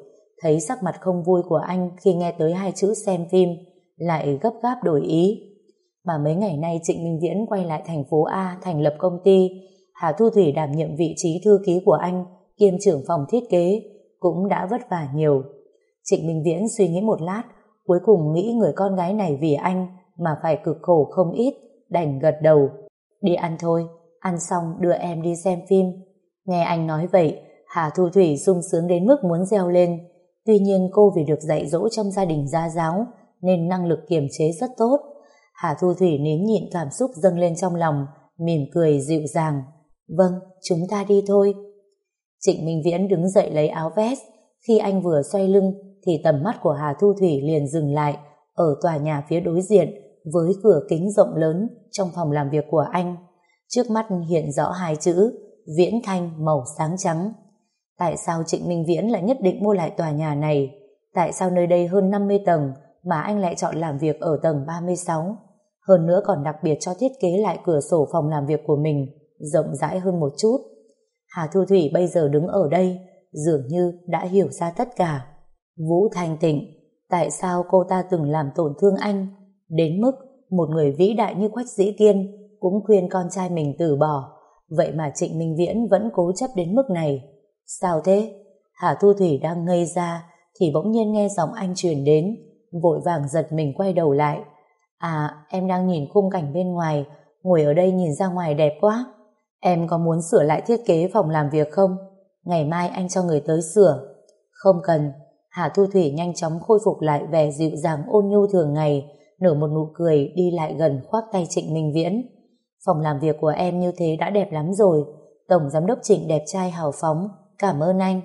thấy sắc mặt không vui của anh khi nghe tới hai chữ xem phim, lại gấp gáp đổi ý. Mà mấy ngày nay Trịnh Minh Viễn quay lại thành phố A thành lập công ty, Hà Thu Thủy đảm nhiệm vị trí thư ký của anh, kiêm trưởng phòng thiết kế, cũng đã vất vả nhiều. Trịnh Minh Viễn suy nghĩ một lát, cuối cùng nghĩ người con gái này vì anh mà phải cực khổ không ít, đành gật đầu. Đi ăn thôi, ăn xong đưa em đi xem phim. Nghe anh nói vậy, Hà Thu Thủy sung sướng đến mức muốn reo lên. Tuy nhiên cô vì được dạy dỗ trong gia đình gia giáo nên năng lực kiềm chế rất tốt. Hà Thu Thủy nín nhịn cảm xúc dâng lên trong lòng, mỉm cười dịu dàng. Vâng, chúng ta đi thôi. Trịnh Minh Viễn đứng dậy lấy áo vest. Khi anh vừa xoay lưng thì tầm mắt của Hà Thu Thủy liền dừng lại ở tòa nhà phía đối diện với cửa kính rộng lớn trong phòng làm việc của anh. Trước mắt hiện rõ hai chữ Viễn Thanh màu sáng trắng. Tại sao Trịnh Minh Viễn lại nhất định mua lại tòa nhà này? Tại sao nơi đây hơn 50 tầng mà anh lại chọn làm việc ở tầng 36? Hơn nữa còn đặc biệt cho thiết kế lại cửa sổ phòng làm việc của mình rộng rãi hơn một chút. Hà Thu Thủy bây giờ đứng ở đây dường như đã hiểu ra tất cả. Vũ Thanh Tịnh, tại sao cô ta từng làm tổn thương anh đến mức một người vĩ đại như Quách Dĩ Kiên cũng khuyên con trai mình từ bỏ. Vậy mà Trịnh Minh Viễn vẫn cố chấp đến mức này. Sao thế? Hà Thu Thủy đang ngây ra thì bỗng nhiên nghe giọng anh truyền đến vội vàng giật mình quay đầu lại. À, em đang nhìn khung cảnh bên ngoài ngồi ở đây nhìn ra ngoài đẹp quá. Em có muốn sửa lại thiết kế phòng làm việc không? Ngày mai anh cho người tới sửa. Không cần. Hà Thu Thủy nhanh chóng khôi phục lại vẻ dịu dàng ôn nhu thường ngày nở một nụ cười đi lại gần khoác tay Trịnh Minh Viễn. Phòng làm việc của em như thế đã đẹp lắm rồi. Tổng giám đốc Trịnh đẹp trai hào phóng. Cảm ơn anh.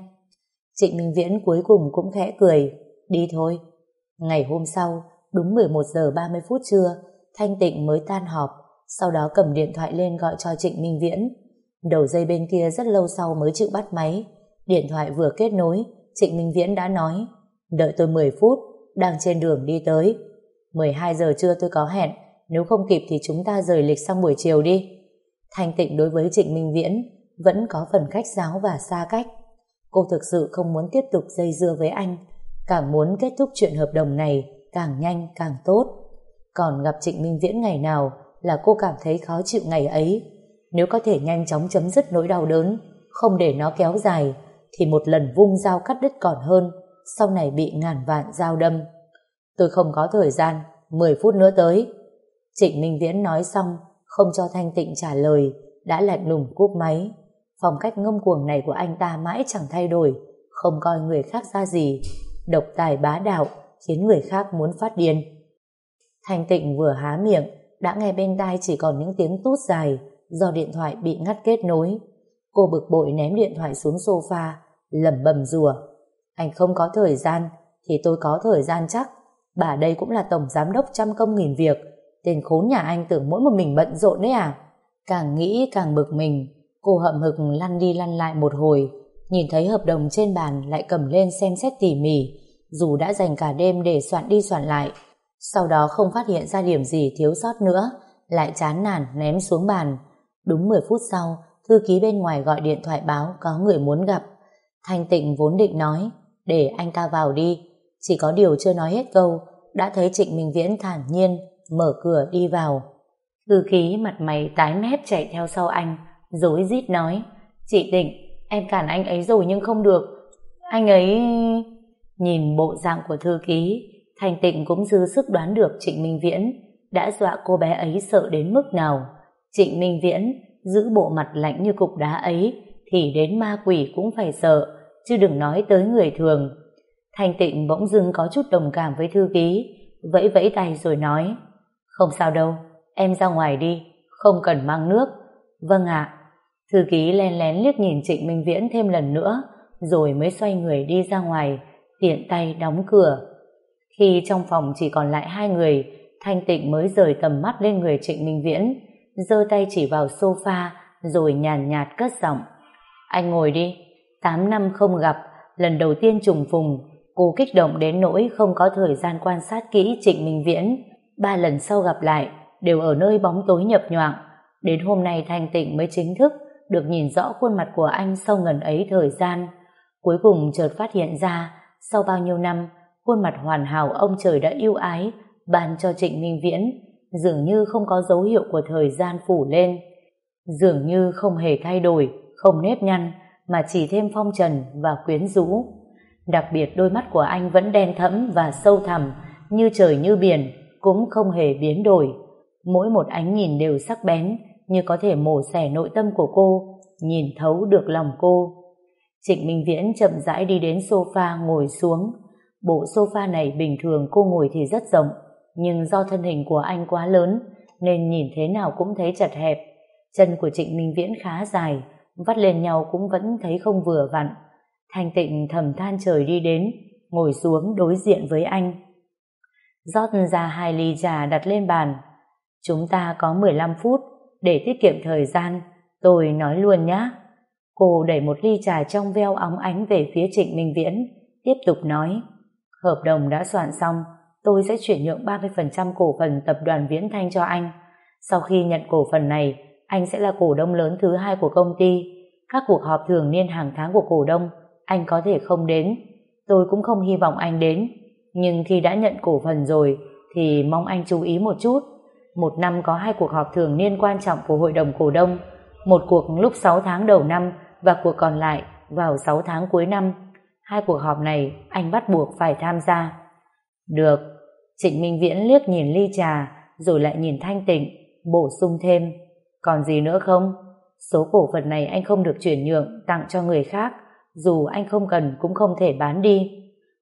Trịnh Minh Viễn cuối cùng cũng khẽ cười. Đi thôi. Ngày hôm sau, đúng 11 giờ 30 phút trưa, Thanh Tịnh mới tan họp, sau đó cầm điện thoại lên gọi cho Trịnh Minh Viễn. Đầu dây bên kia rất lâu sau mới chịu bắt máy. Điện thoại vừa kết nối, Trịnh Minh Viễn đã nói, đợi tôi 10 phút, đang trên đường đi tới. 12 giờ trưa tôi có hẹn, nếu không kịp thì chúng ta rời lịch sang buổi chiều đi. Thanh tịnh đối với Trịnh Minh Viễn vẫn có phần khách giáo và xa cách. Cô thực sự không muốn tiếp tục dây dưa với anh, càng muốn kết thúc chuyện hợp đồng này càng nhanh càng tốt. Còn gặp Trịnh Minh Viễn ngày nào là cô cảm thấy khó chịu ngày ấy. Nếu có thể nhanh chóng chấm dứt nỗi đau đớn, không để nó kéo dài, thì một lần vung dao cắt đứt còn hơn, sau này bị ngàn vạn dao đâm. Tôi không có thời gian, 10 phút nữa tới. Trịnh Minh Viễn nói xong, không cho Thanh Tịnh trả lời, đã lạnh lùng cúp máy. Phong cách ngông cuồng này của anh ta mãi chẳng thay đổi, không coi người khác ra gì. Độc tài bá đạo, khiến người khác muốn phát điên. Thanh Tịnh vừa há miệng, đã nghe bên tai chỉ còn những tiếng tút dài do điện thoại bị ngắt kết nối. Cô bực bội ném điện thoại xuống sofa, lẩm bẩm rùa. Anh không có thời gian, thì tôi có thời gian chắc. Bà đây cũng là tổng giám đốc trăm công nghìn việc. Tên khốn nhà anh tưởng mỗi một mình bận rộn đấy à? Càng nghĩ càng bực mình. Cô hậm hực lăn đi lăn lại một hồi. Nhìn thấy hợp đồng trên bàn lại cầm lên xem xét tỉ mỉ. Dù đã dành cả đêm để soạn đi soạn lại. Sau đó không phát hiện ra điểm gì thiếu sót nữa. Lại chán nản ném xuống bàn. Đúng 10 phút sau, thư ký bên ngoài gọi điện thoại báo có người muốn gặp. Thanh Tịnh vốn định nói, để anh ta vào đi, chỉ có điều chưa nói hết câu, đã thấy Trịnh Minh Viễn thản nhiên, mở cửa đi vào. Thư ký mặt mày tái mét chạy theo sau anh, dối rít nói, Chị Tịnh, em cản anh ấy rồi nhưng không được. Anh ấy... Nhìn bộ dạng của thư ký, thành Tịnh cũng dư sức đoán được Trịnh Minh Viễn đã dọa cô bé ấy sợ đến mức nào. Trịnh Minh Viễn giữ bộ mặt lạnh như cục đá ấy thì đến ma quỷ cũng phải sợ, chứ đừng nói tới người thường. thành Tịnh bỗng dưng có chút đồng cảm với thư ký, vẫy vẫy tay rồi nói Không sao đâu, em ra ngoài đi, không cần mang nước. Vâng ạ. Thư ký len lén liếc nhìn Trịnh Minh Viễn thêm lần nữa, rồi mới xoay người đi ra ngoài, tiện tay đóng cửa. Khi trong phòng chỉ còn lại hai người, Thanh Tịnh mới rời tầm mắt lên người Trịnh Minh Viễn, giơ tay chỉ vào sofa, rồi nhàn nhạt, cất giọng. Anh ngồi đi, tám năm không gặp, lần đầu tiên trùng phùng, cô kích động đến nỗi không có thời gian quan sát kỹ Trịnh Minh Viễn. Ba lần sau gặp lại, đều ở nơi bóng tối nhập nhoạng. Đến hôm nay Thanh Tịnh mới chính thức được nhìn rõ khuôn mặt của anh sau ngần ấy thời gian. Cuối cùng chợt phát hiện ra, sau bao nhiêu năm, khuôn mặt hoàn hảo ông trời đã yêu ái, ban cho Trịnh Minh Viễn, dường như không có dấu hiệu của thời gian phủ lên. Dường như không hề thay đổi, không nếp nhăn, mà chỉ thêm phong trần và quyến rũ. Đặc biệt đôi mắt của anh vẫn đen thẫm và sâu thẳm, như trời như biển, cũng không hề biến đổi. Mỗi một ánh nhìn đều sắc bén, như có thể mổ xẻ nội tâm của cô, nhìn thấu được lòng cô. Trịnh Minh Viễn chậm rãi đi đến sofa ngồi xuống. Bộ sofa này bình thường cô ngồi thì rất rộng, nhưng do thân hình của anh quá lớn, nên nhìn thế nào cũng thấy chật hẹp. Chân của Trịnh Minh Viễn khá dài, vắt lên nhau cũng vẫn thấy không vừa vặn. Thanh tịnh thầm than trời đi đến, ngồi xuống đối diện với anh. rót ra hai ly trà đặt lên bàn. Chúng ta có 15 phút để tiết kiệm thời gian, tôi nói luôn nhé. Cô đẩy một ly trà trong veo óng ánh về phía Trịnh Minh Viễn, tiếp tục nói. Hợp đồng đã soạn xong, tôi sẽ chuyển nhượng 30% cổ phần tập đoàn Viễn Thanh cho anh. Sau khi nhận cổ phần này, anh sẽ là cổ đông lớn thứ hai của công ty. Các cuộc họp thường niên hàng tháng của cổ đông, anh có thể không đến. Tôi cũng không hy vọng anh đến. Nhưng khi đã nhận cổ phần rồi, thì mong anh chú ý một chút. Một năm có hai cuộc họp thường niên quan trọng của hội đồng cổ đông. Một cuộc lúc 6 tháng đầu năm và cuộc còn lại vào 6 tháng cuối năm. Hai cuộc họp này anh bắt buộc phải tham gia. Được. Trịnh Minh Viễn liếc nhìn ly trà rồi lại nhìn Thanh Tịnh bổ sung thêm. Còn gì nữa không? Số cổ phần này anh không được chuyển nhượng tặng cho người khác dù anh không cần cũng không thể bán đi.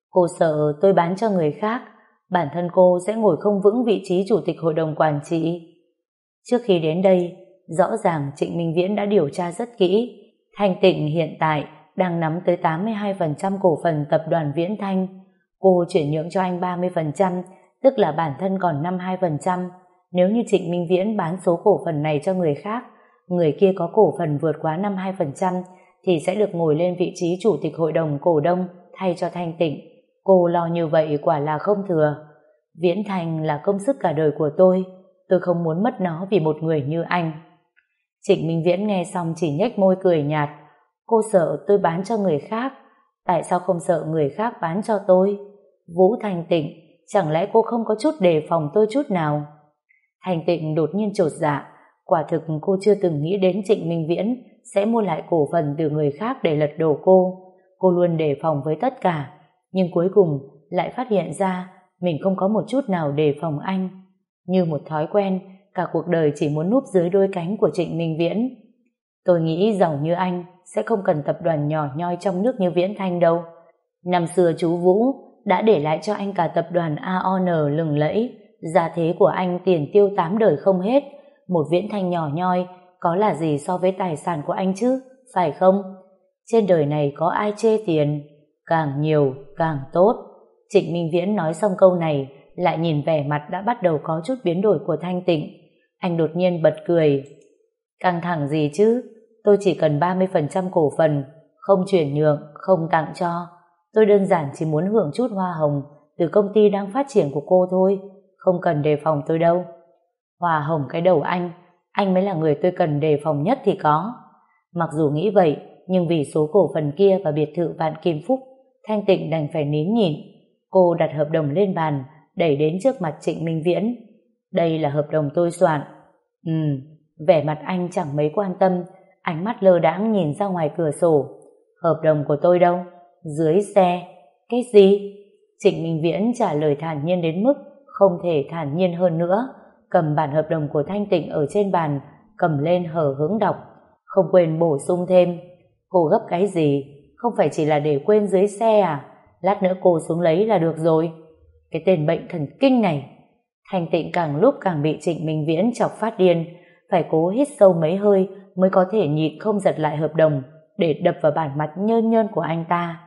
Cô sợ tôi bán cho người khác bản thân cô sẽ ngồi không vững vị trí chủ tịch hội đồng quản trị. Trước khi đến đây, rõ ràng Trịnh Minh Viễn đã điều tra rất kỹ. Thanh Tịnh hiện tại đang nắm tới 82% cổ phần tập đoàn Viễn Thanh. Cô chuyển nhượng cho anh 30%, tức là bản thân còn 52%. Nếu như Trịnh Minh Viễn bán số cổ phần này cho người khác, người kia có cổ phần vượt quá 52% thì sẽ được ngồi lên vị trí chủ tịch hội đồng cổ đông thay cho Thanh Tịnh. Cô lo như vậy quả là không thừa. Viễn Thành là công sức cả đời của tôi, tôi không muốn mất nó vì một người như anh. Trịnh Minh Viễn nghe xong chỉ nhếch môi cười nhạt. Cô sợ tôi bán cho người khác, tại sao không sợ người khác bán cho tôi? Vũ Thành Tịnh, chẳng lẽ cô không có chút đề phòng tôi chút nào? Thành Tịnh đột nhiên trột dạ, quả thực cô chưa từng nghĩ đến Trịnh Minh Viễn sẽ mua lại cổ phần từ người khác để lật đổ cô. Cô luôn đề phòng với tất cả, nhưng cuối cùng lại phát hiện ra mình không có một chút nào đề phòng anh. Như một thói quen, cả cuộc đời chỉ muốn núp dưới đôi cánh của Trịnh Minh Viễn. Tôi nghĩ giàu như anh sẽ không cần tập đoàn nhỏ nhoi trong nước như Viễn Thanh đâu. Năm xưa chú Vũ đã để lại cho anh cả tập đoàn AON lừng lẫy, gia thế của anh tiền tiêu tám đời không hết, một Viễn Thanh nhỏ nhoi có là gì so với tài sản của anh chứ, phải không? Trên đời này có ai chê tiền, càng nhiều càng tốt. Trịnh Minh Viễn nói xong câu này, lại nhìn vẻ mặt đã bắt đầu có chút biến đổi của Thanh Tịnh. Anh đột nhiên bật cười. Căng thẳng gì chứ? Tôi chỉ cần 30% cổ phần, không chuyển nhượng, không tặng cho. Tôi đơn giản chỉ muốn hưởng chút hoa hồng từ công ty đang phát triển của cô thôi, không cần đề phòng tôi đâu. Hoa hồng cái đầu anh, anh mới là người tôi cần đề phòng nhất thì có. Mặc dù nghĩ vậy, nhưng vì số cổ phần kia và biệt thự Vạn Kim Phúc, Thanh Tịnh đành phải nín nhịn. Cô đặt hợp đồng lên bàn, đẩy đến trước mặt Trịnh Minh Viễn. Đây là hợp đồng tôi soạn. Ừ, vẻ mặt anh chẳng mấy quan tâm, ánh mắt lơ đãng nhìn ra ngoài cửa sổ. Hợp đồng của tôi đâu? Dưới xe. Cái gì? Trịnh Minh Viễn trả lời thản nhiên đến mức không thể thản nhiên hơn nữa. Cầm bản hợp đồng của Thanh Tịnh ở trên bàn, cầm lên hở hướng đọc. Không quên bổ sung thêm. Cô gấp cái gì? Không phải chỉ là để quên dưới xe à? Lát nữa cô xuống lấy là được rồi. Cái tên bệnh thần kinh này. Thanh Tịnh càng lúc càng bị Trịnh Minh Viễn chọc phát điên. Phải cố hít sâu mấy hơi mới có thể nhịn không giật lại hợp đồng để đập vào bản mặt nhơn nhơn của anh ta.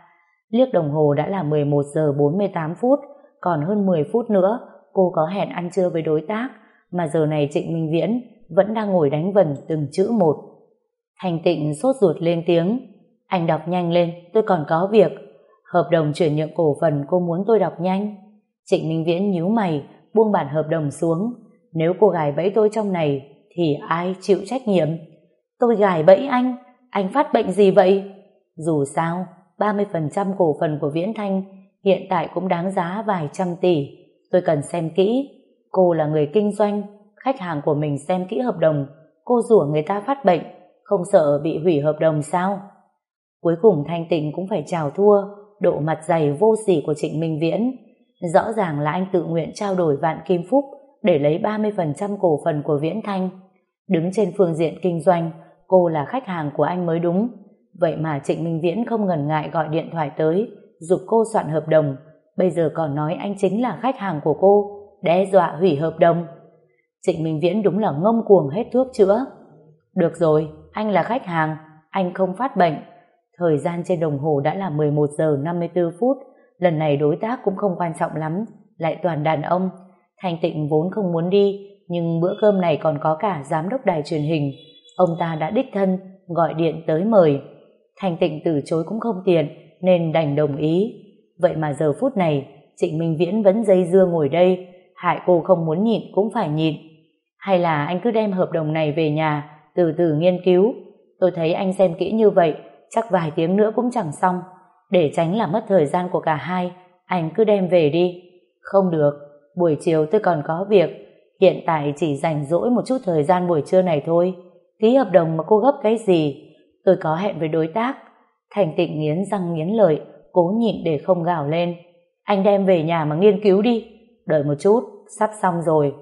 Liếc đồng hồ đã là 11 giờ 48 phút, còn hơn 10 phút nữa cô có hẹn ăn trưa với đối tác, mà giờ này Trịnh Minh Viễn vẫn đang ngồi đánh vần từng chữ một. Thành tịnh sốt ruột lên tiếng, anh đọc nhanh lên, tôi còn có việc. Hợp đồng chuyển nhượng cổ phần cô muốn tôi đọc nhanh. Trịnh Minh Viễn nhíu mày, buông bản hợp đồng xuống. Nếu cô gái bẫy tôi trong này, thì ai chịu trách nhiệm? Tôi gài bẫy anh, anh phát bệnh gì vậy? Dù sao, 30% cổ phần của Viễn Thanh hiện tại cũng đáng giá vài trăm tỷ. Tôi cần xem kỹ. Cô là người kinh doanh, khách hàng của mình xem kỹ hợp đồng. Cô rủa người ta phát bệnh, không sợ bị hủy hợp đồng sao? Cuối cùng Thanh Tịnh cũng phải chào thua, độ mặt dày vô sỉ của Trịnh Minh Viễn. Rõ ràng là anh tự nguyện trao đổi vạn kim phúc để lấy 30% cổ phần của Viễn Thanh. Đứng trên phương diện kinh doanh, cô là khách hàng của anh mới đúng. Vậy mà Trịnh Minh Viễn không ngần ngại gọi điện thoại tới, dục cô soạn hợp đồng, bây giờ còn nói anh chính là khách hàng của cô, đe dọa hủy hợp đồng. Trịnh Minh Viễn đúng là ngông cuồng hết thuốc chữa. Được rồi, anh là khách hàng, anh không phát bệnh. Thời gian trên đồng hồ đã là 11 giờ 54 phút, lần này đối tác cũng không quan trọng lắm, lại toàn đàn ông. Thành tịnh vốn không muốn đi, nhưng bữa cơm này còn có cả giám đốc đài truyền hình. Ông ta đã đích thân, gọi điện tới mời. Thành tịnh từ chối cũng không tiện, nên đành đồng ý. Vậy mà giờ phút này, Trịnh Minh Viễn vẫn dây dưa ngồi đây, hại cô không muốn nhịn cũng phải nhịn. Hay là anh cứ đem hợp đồng này về nhà, từ từ nghiên cứu. Tôi thấy anh xem kỹ như vậy, chắc vài tiếng nữa cũng chẳng xong. Để tránh làm mất thời gian của cả hai, anh cứ đem về đi. Không được, buổi chiều tôi còn có việc, hiện tại chỉ rảnh rỗi một chút thời gian buổi trưa này thôi. Ký hợp đồng mà cô gấp cái gì? Tôi có hẹn với đối tác. Thành tịnh nghiến răng nghiến lợi, cố nhịn để không gào lên. Anh đem về nhà mà nghiên cứu đi. Đợi một chút, sắp xong rồi.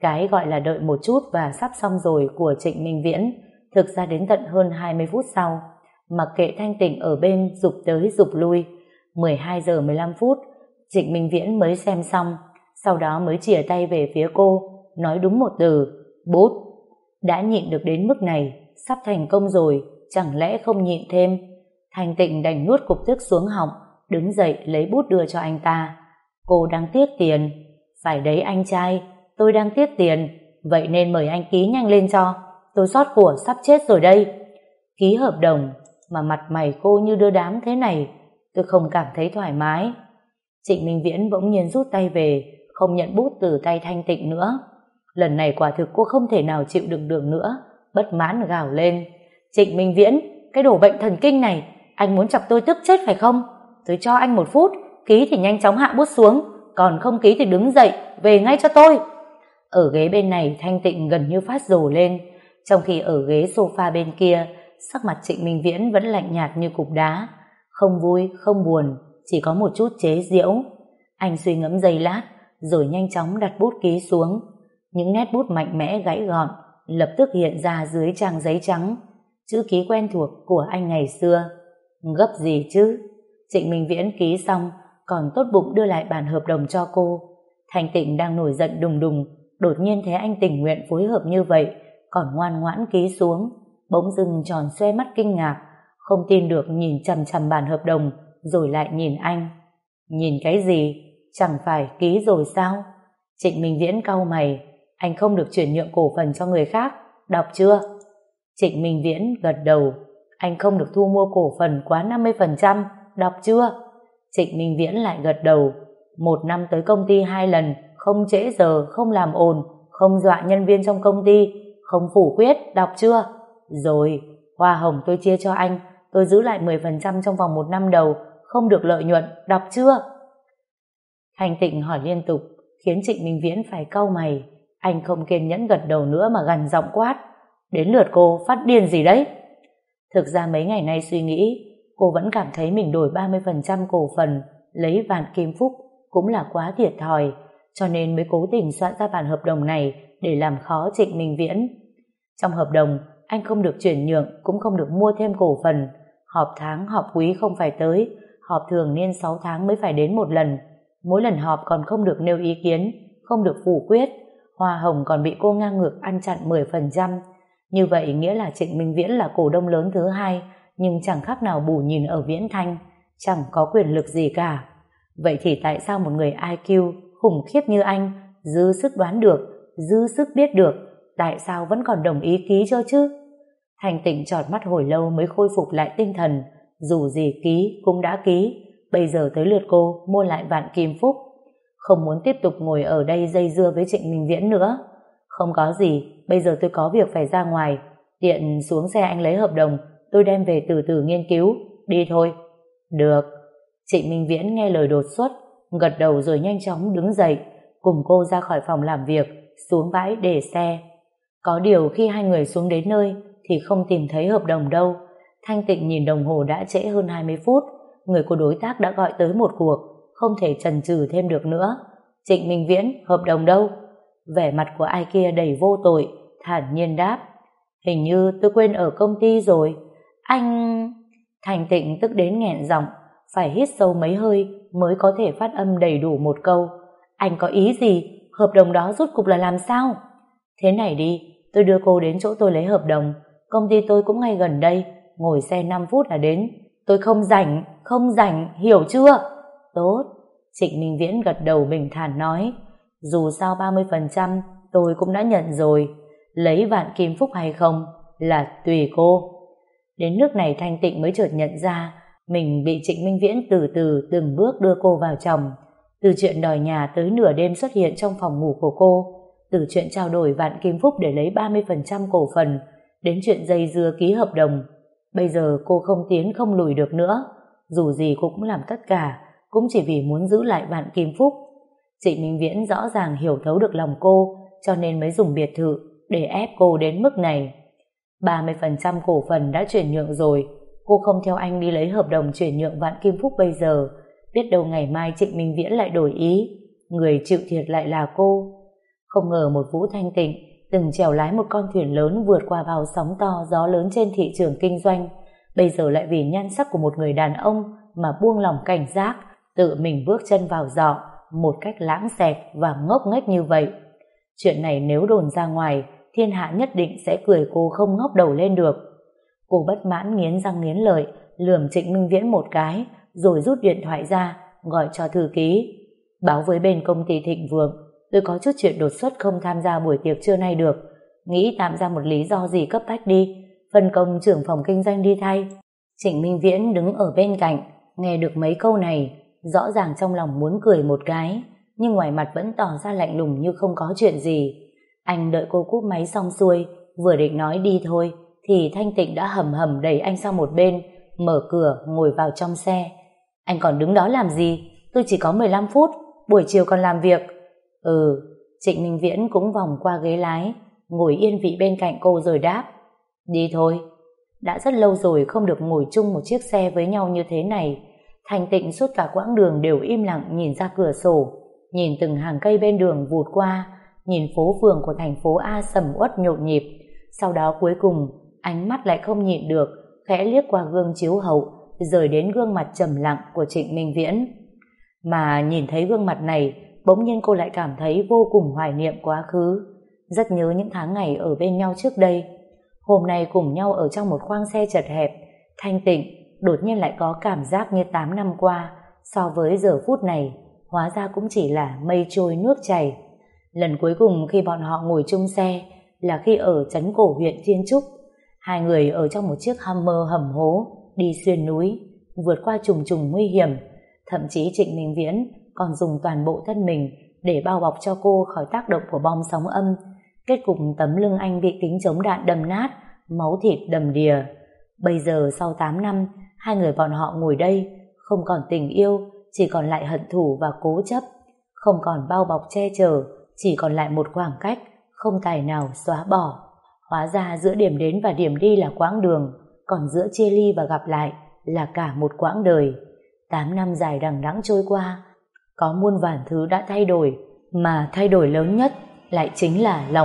Cái gọi là đợi một chút và sắp xong rồi của Trịnh Minh Viễn thực ra đến tận hơn 20 phút sau. Mặc kệ thanh tịnh ở bên dục tới dục lui. 12 giờ 15 phút, Trịnh Minh Viễn mới xem xong, sau đó mới chìa tay về phía cô, nói đúng một từ, bút. Đã nhịn được đến mức này, sắp thành công rồi, chẳng lẽ không nhịn thêm. thành tịnh đành nuốt cục tức xuống họng, đứng dậy lấy bút đưa cho anh ta. Cô đang tiếc tiền. Phải đấy anh trai, tôi đang tiếc tiền, vậy nên mời anh ký nhanh lên cho. Tôi sót của sắp chết rồi đây. Ký hợp đồng, mà mặt mày cô như đưa đám thế này, tôi không cảm thấy thoải mái. Trịnh Minh Viễn bỗng nhiên rút tay về, không nhận bút từ tay Thanh Tịnh nữa. Lần này quả thực cô không thể nào chịu đựng được nữa, bất mãn gào lên. Trịnh Minh Viễn, cái đồ bệnh thần kinh này, anh muốn chọc tôi tức chết phải không? Tôi cho anh một phút, ký thì nhanh chóng hạ bút xuống, còn không ký thì đứng dậy, về ngay cho tôi. Ở ghế bên này Thanh Tịnh gần như phát rồ lên, trong khi ở ghế sofa bên kia, sắc mặt Trịnh Minh Viễn vẫn lạnh nhạt như cục đá. Không vui, không buồn, chỉ có một chút chế giễu. Anh suy ngẫm giây lát, rồi nhanh chóng đặt bút ký xuống. Những nét bút mạnh mẽ gãy gọn, lập tức hiện ra dưới trang giấy trắng. Chữ ký quen thuộc của anh ngày xưa. Gấp gì chứ? Trịnh Minh Viễn ký xong, còn tốt bụng đưa lại bản hợp đồng cho cô. Thành Tịnh đang nổi giận đùng đùng, đột nhiên thấy anh tình nguyện phối hợp như vậy, còn ngoan ngoãn ký xuống. Bỗng dưng tròn xoe mắt kinh ngạc, không tin được nhìn chằm chằm bản hợp đồng, rồi lại nhìn anh. Nhìn cái gì? Chẳng phải ký rồi sao? Trịnh Minh Viễn cau mày, anh không được chuyển nhượng cổ phần cho người khác, đọc chưa? Trịnh Minh Viễn gật đầu, anh không được thu mua cổ phần quá 50%, đọc chưa? Trịnh Minh Viễn lại gật đầu, một năm tới công ty hai lần, không trễ giờ, không làm ồn, không dọa nhân viên trong công ty, không phủ quyết, đọc chưa? Rồi, hoa hồng tôi chia cho anh, tôi giữ lại 10% trong vòng một năm đầu, không được lợi nhuận, đọc chưa? Hành tịnh hỏi liên tục, khiến Trịnh Minh Viễn phải cau mày. Anh không kiên nhẫn gật đầu nữa mà gần giọng quát. đến lượt cô phát điên gì đấy? Thực ra mấy ngày nay suy nghĩ, cô vẫn cảm thấy mình đổi 30% cổ phần lấy vạn kim phúc cũng là quá thiệt thòi, cho nên mới cố tình soạn ra bản hợp đồng này để làm khó Trịnh Minh Viễn. Trong hợp đồng, anh không được chuyển nhượng, cũng không được mua thêm cổ phần. Họp tháng, họp quý không phải tới, họp thường niên 6 tháng mới phải đến một lần. Mỗi lần họp còn không được nêu ý kiến, không được phủ quyết. Hoa hồng còn bị cô ngang ngược ăn chặn 10%. Như vậy nghĩa là Trịnh Minh Viễn là cổ đông lớn thứ hai, nhưng chẳng khác nào bù nhìn ở Viễn Thanh, chẳng có quyền lực gì cả. Vậy thì tại sao một người IQ khủng khiếp như anh, dư sức đoán được, dư sức biết được, tại sao vẫn còn đồng ý ký cho chứ? Thành tịnh trọt mắt hồi lâu mới khôi phục lại tinh thần, dù gì ký cũng đã ký, bây giờ tới lượt cô mua lại vạn kim phúc. Không muốn tiếp tục ngồi ở đây dây dưa với Trịnh Minh Viễn nữa. Không có gì, bây giờ tôi có việc phải ra ngoài. Tiện xuống xe anh lấy hợp đồng, tôi đem về từ từ nghiên cứu. Đi thôi. Được. Trịnh Minh Viễn nghe lời đột xuất, gật đầu rồi nhanh chóng đứng dậy, cùng cô ra khỏi phòng làm việc, xuống bãi để xe. Có điều khi hai người xuống đến nơi thì không tìm thấy hợp đồng đâu. Thanh Tịnh nhìn đồng hồ đã trễ hơn 20 phút, người của đối tác đã gọi tới một cuộc, không thể chần chừ thêm được nữa. Trịnh Minh Viễn, hợp đồng đâu? Vẻ mặt của ai kia đầy vô tội, thản nhiên đáp. Hình như tôi quên ở công ty rồi. Anh... Thành Tịnh tức đến nghẹn giọng, phải hít sâu mấy hơi mới có thể phát âm đầy đủ một câu. Anh có ý gì? Hợp đồng đó rút cục là làm sao? Thế này đi, tôi đưa cô đến chỗ tôi lấy hợp đồng. Công ty tôi cũng ngay gần đây, ngồi xe 5 phút là đến. Tôi không rảnh, không rảnh, hiểu chưa? Tốt. Trịnh Minh Viễn gật đầu bình thản nói, dù sao 30% tôi cũng đã nhận rồi, lấy vạn kim phúc hay không là tùy cô. Đến nước này Thanh Tịnh mới chợt nhận ra mình bị Trịnh Minh Viễn từ từ từng bước đưa cô vào chồng. Từ chuyện đòi nhà tới nửa đêm xuất hiện trong phòng ngủ của cô, từ chuyện trao đổi vạn kim phúc để lấy 30% cổ phần, đến chuyện dây dưa ký hợp đồng. Bây giờ cô không tiến không lùi được nữa, dù gì cô cũng làm tất cả, cũng chỉ vì muốn giữ lại bạn kim phúc. chị Minh Viễn rõ ràng hiểu thấu được lòng cô, cho nên mới dùng biệt thự để ép cô đến mức này. 30% cổ phần đã chuyển nhượng rồi, cô không theo anh đi lấy hợp đồng chuyển nhượng vạn kim phúc bây giờ, biết đâu ngày mai Trịnh Minh Viễn lại đổi ý, người chịu thiệt lại là cô. Không ngờ một Vũ Thanh Tịnh từng chèo lái một con thuyền lớn vượt qua bao sóng to gió lớn trên thị trường kinh doanh, bây giờ lại vì nhan sắc của một người đàn ông mà buông lòng cảnh giác, tự mình bước chân vào giỏ một cách lãng xẹt và ngốc nghếch như vậy. Chuyện này nếu đồn ra ngoài, thiên hạ nhất định sẽ cười cô không ngóc đầu lên được. Cô bất mãn nghiến răng nghiến lợi, lườm Trịnh Minh Viễn một cái, rồi rút điện thoại ra, gọi cho thư ký. Báo với bên công ty Thịnh Vượng, tôi có chút chuyện đột xuất không tham gia buổi tiệc trưa nay được. Nghĩ tạm ra một lý do gì cấp bách đi, phân công trưởng phòng kinh doanh đi thay. Trịnh Minh Viễn đứng ở bên cạnh, nghe được mấy câu này, rõ ràng trong lòng muốn cười một cái, nhưng ngoài mặt vẫn tỏ ra lạnh lùng như không có chuyện gì. Anh đợi cô cúp máy xong xuôi, vừa định nói đi thôi, thì Thanh Tịnh đã hầm hầm đẩy anh sang một bên, mở cửa ngồi vào trong xe. Anh còn đứng đó làm gì? Tôi chỉ có 15 phút, buổi chiều còn làm việc. Ừ, Trịnh Minh Viễn cũng vòng qua ghế lái, ngồi yên vị bên cạnh cô rồi đáp. Đi thôi. Đã rất lâu rồi không được ngồi chung một chiếc xe với nhau như thế này. thành Tịnh suốt cả quãng đường đều im lặng nhìn ra cửa sổ, nhìn từng hàng cây bên đường vụt qua, nhìn phố phường của thành phố A sầm uất nhộn nhịp. Sau đó cuối cùng, ánh mắt lại không nhịn được, khẽ liếc qua gương chiếu hậu, rời đến gương mặt trầm lặng của Trịnh Minh Viễn. Mà nhìn thấy gương mặt này, bỗng nhiên cô lại cảm thấy vô cùng hoài niệm quá khứ. Rất nhớ những tháng ngày ở bên nhau trước đây. Hôm nay cùng nhau ở trong một khoang xe chật hẹp, thanh tịnh, đột nhiên lại có cảm giác như 8 năm qua, so với giờ phút này, hóa ra cũng chỉ là mây trôi nước chảy. Lần cuối cùng khi bọn họ ngồi chung xe là khi ở trấn cổ huyện Thiên Trúc. Hai người ở trong một chiếc Hummer hầm hố, đi xuyên núi, vượt qua trùng trùng nguy hiểm. Thậm chí Trịnh Minh Viễn còn dùng toàn bộ thân mình để bao bọc cho cô khỏi tác động của bom sóng âm. Kết cục tấm lưng anh bị kính chống đạn đâm nát, máu thịt đầm đìa. Bây giờ sau 8 năm, hai người bọn họ ngồi đây, không còn tình yêu, chỉ còn lại hận thù và cố chấp, không còn bao bọc che chở, chỉ còn lại một khoảng cách, không tài nào xóa bỏ. Hóa ra giữa điểm đến và điểm đi là quãng đường, còn giữa chia ly và gặp lại là cả một quãng đời. Tám năm dài đằng đẵng trôi qua, có muôn vàn thứ đã thay đổi, mà thay đổi lớn nhất lại chính là lòng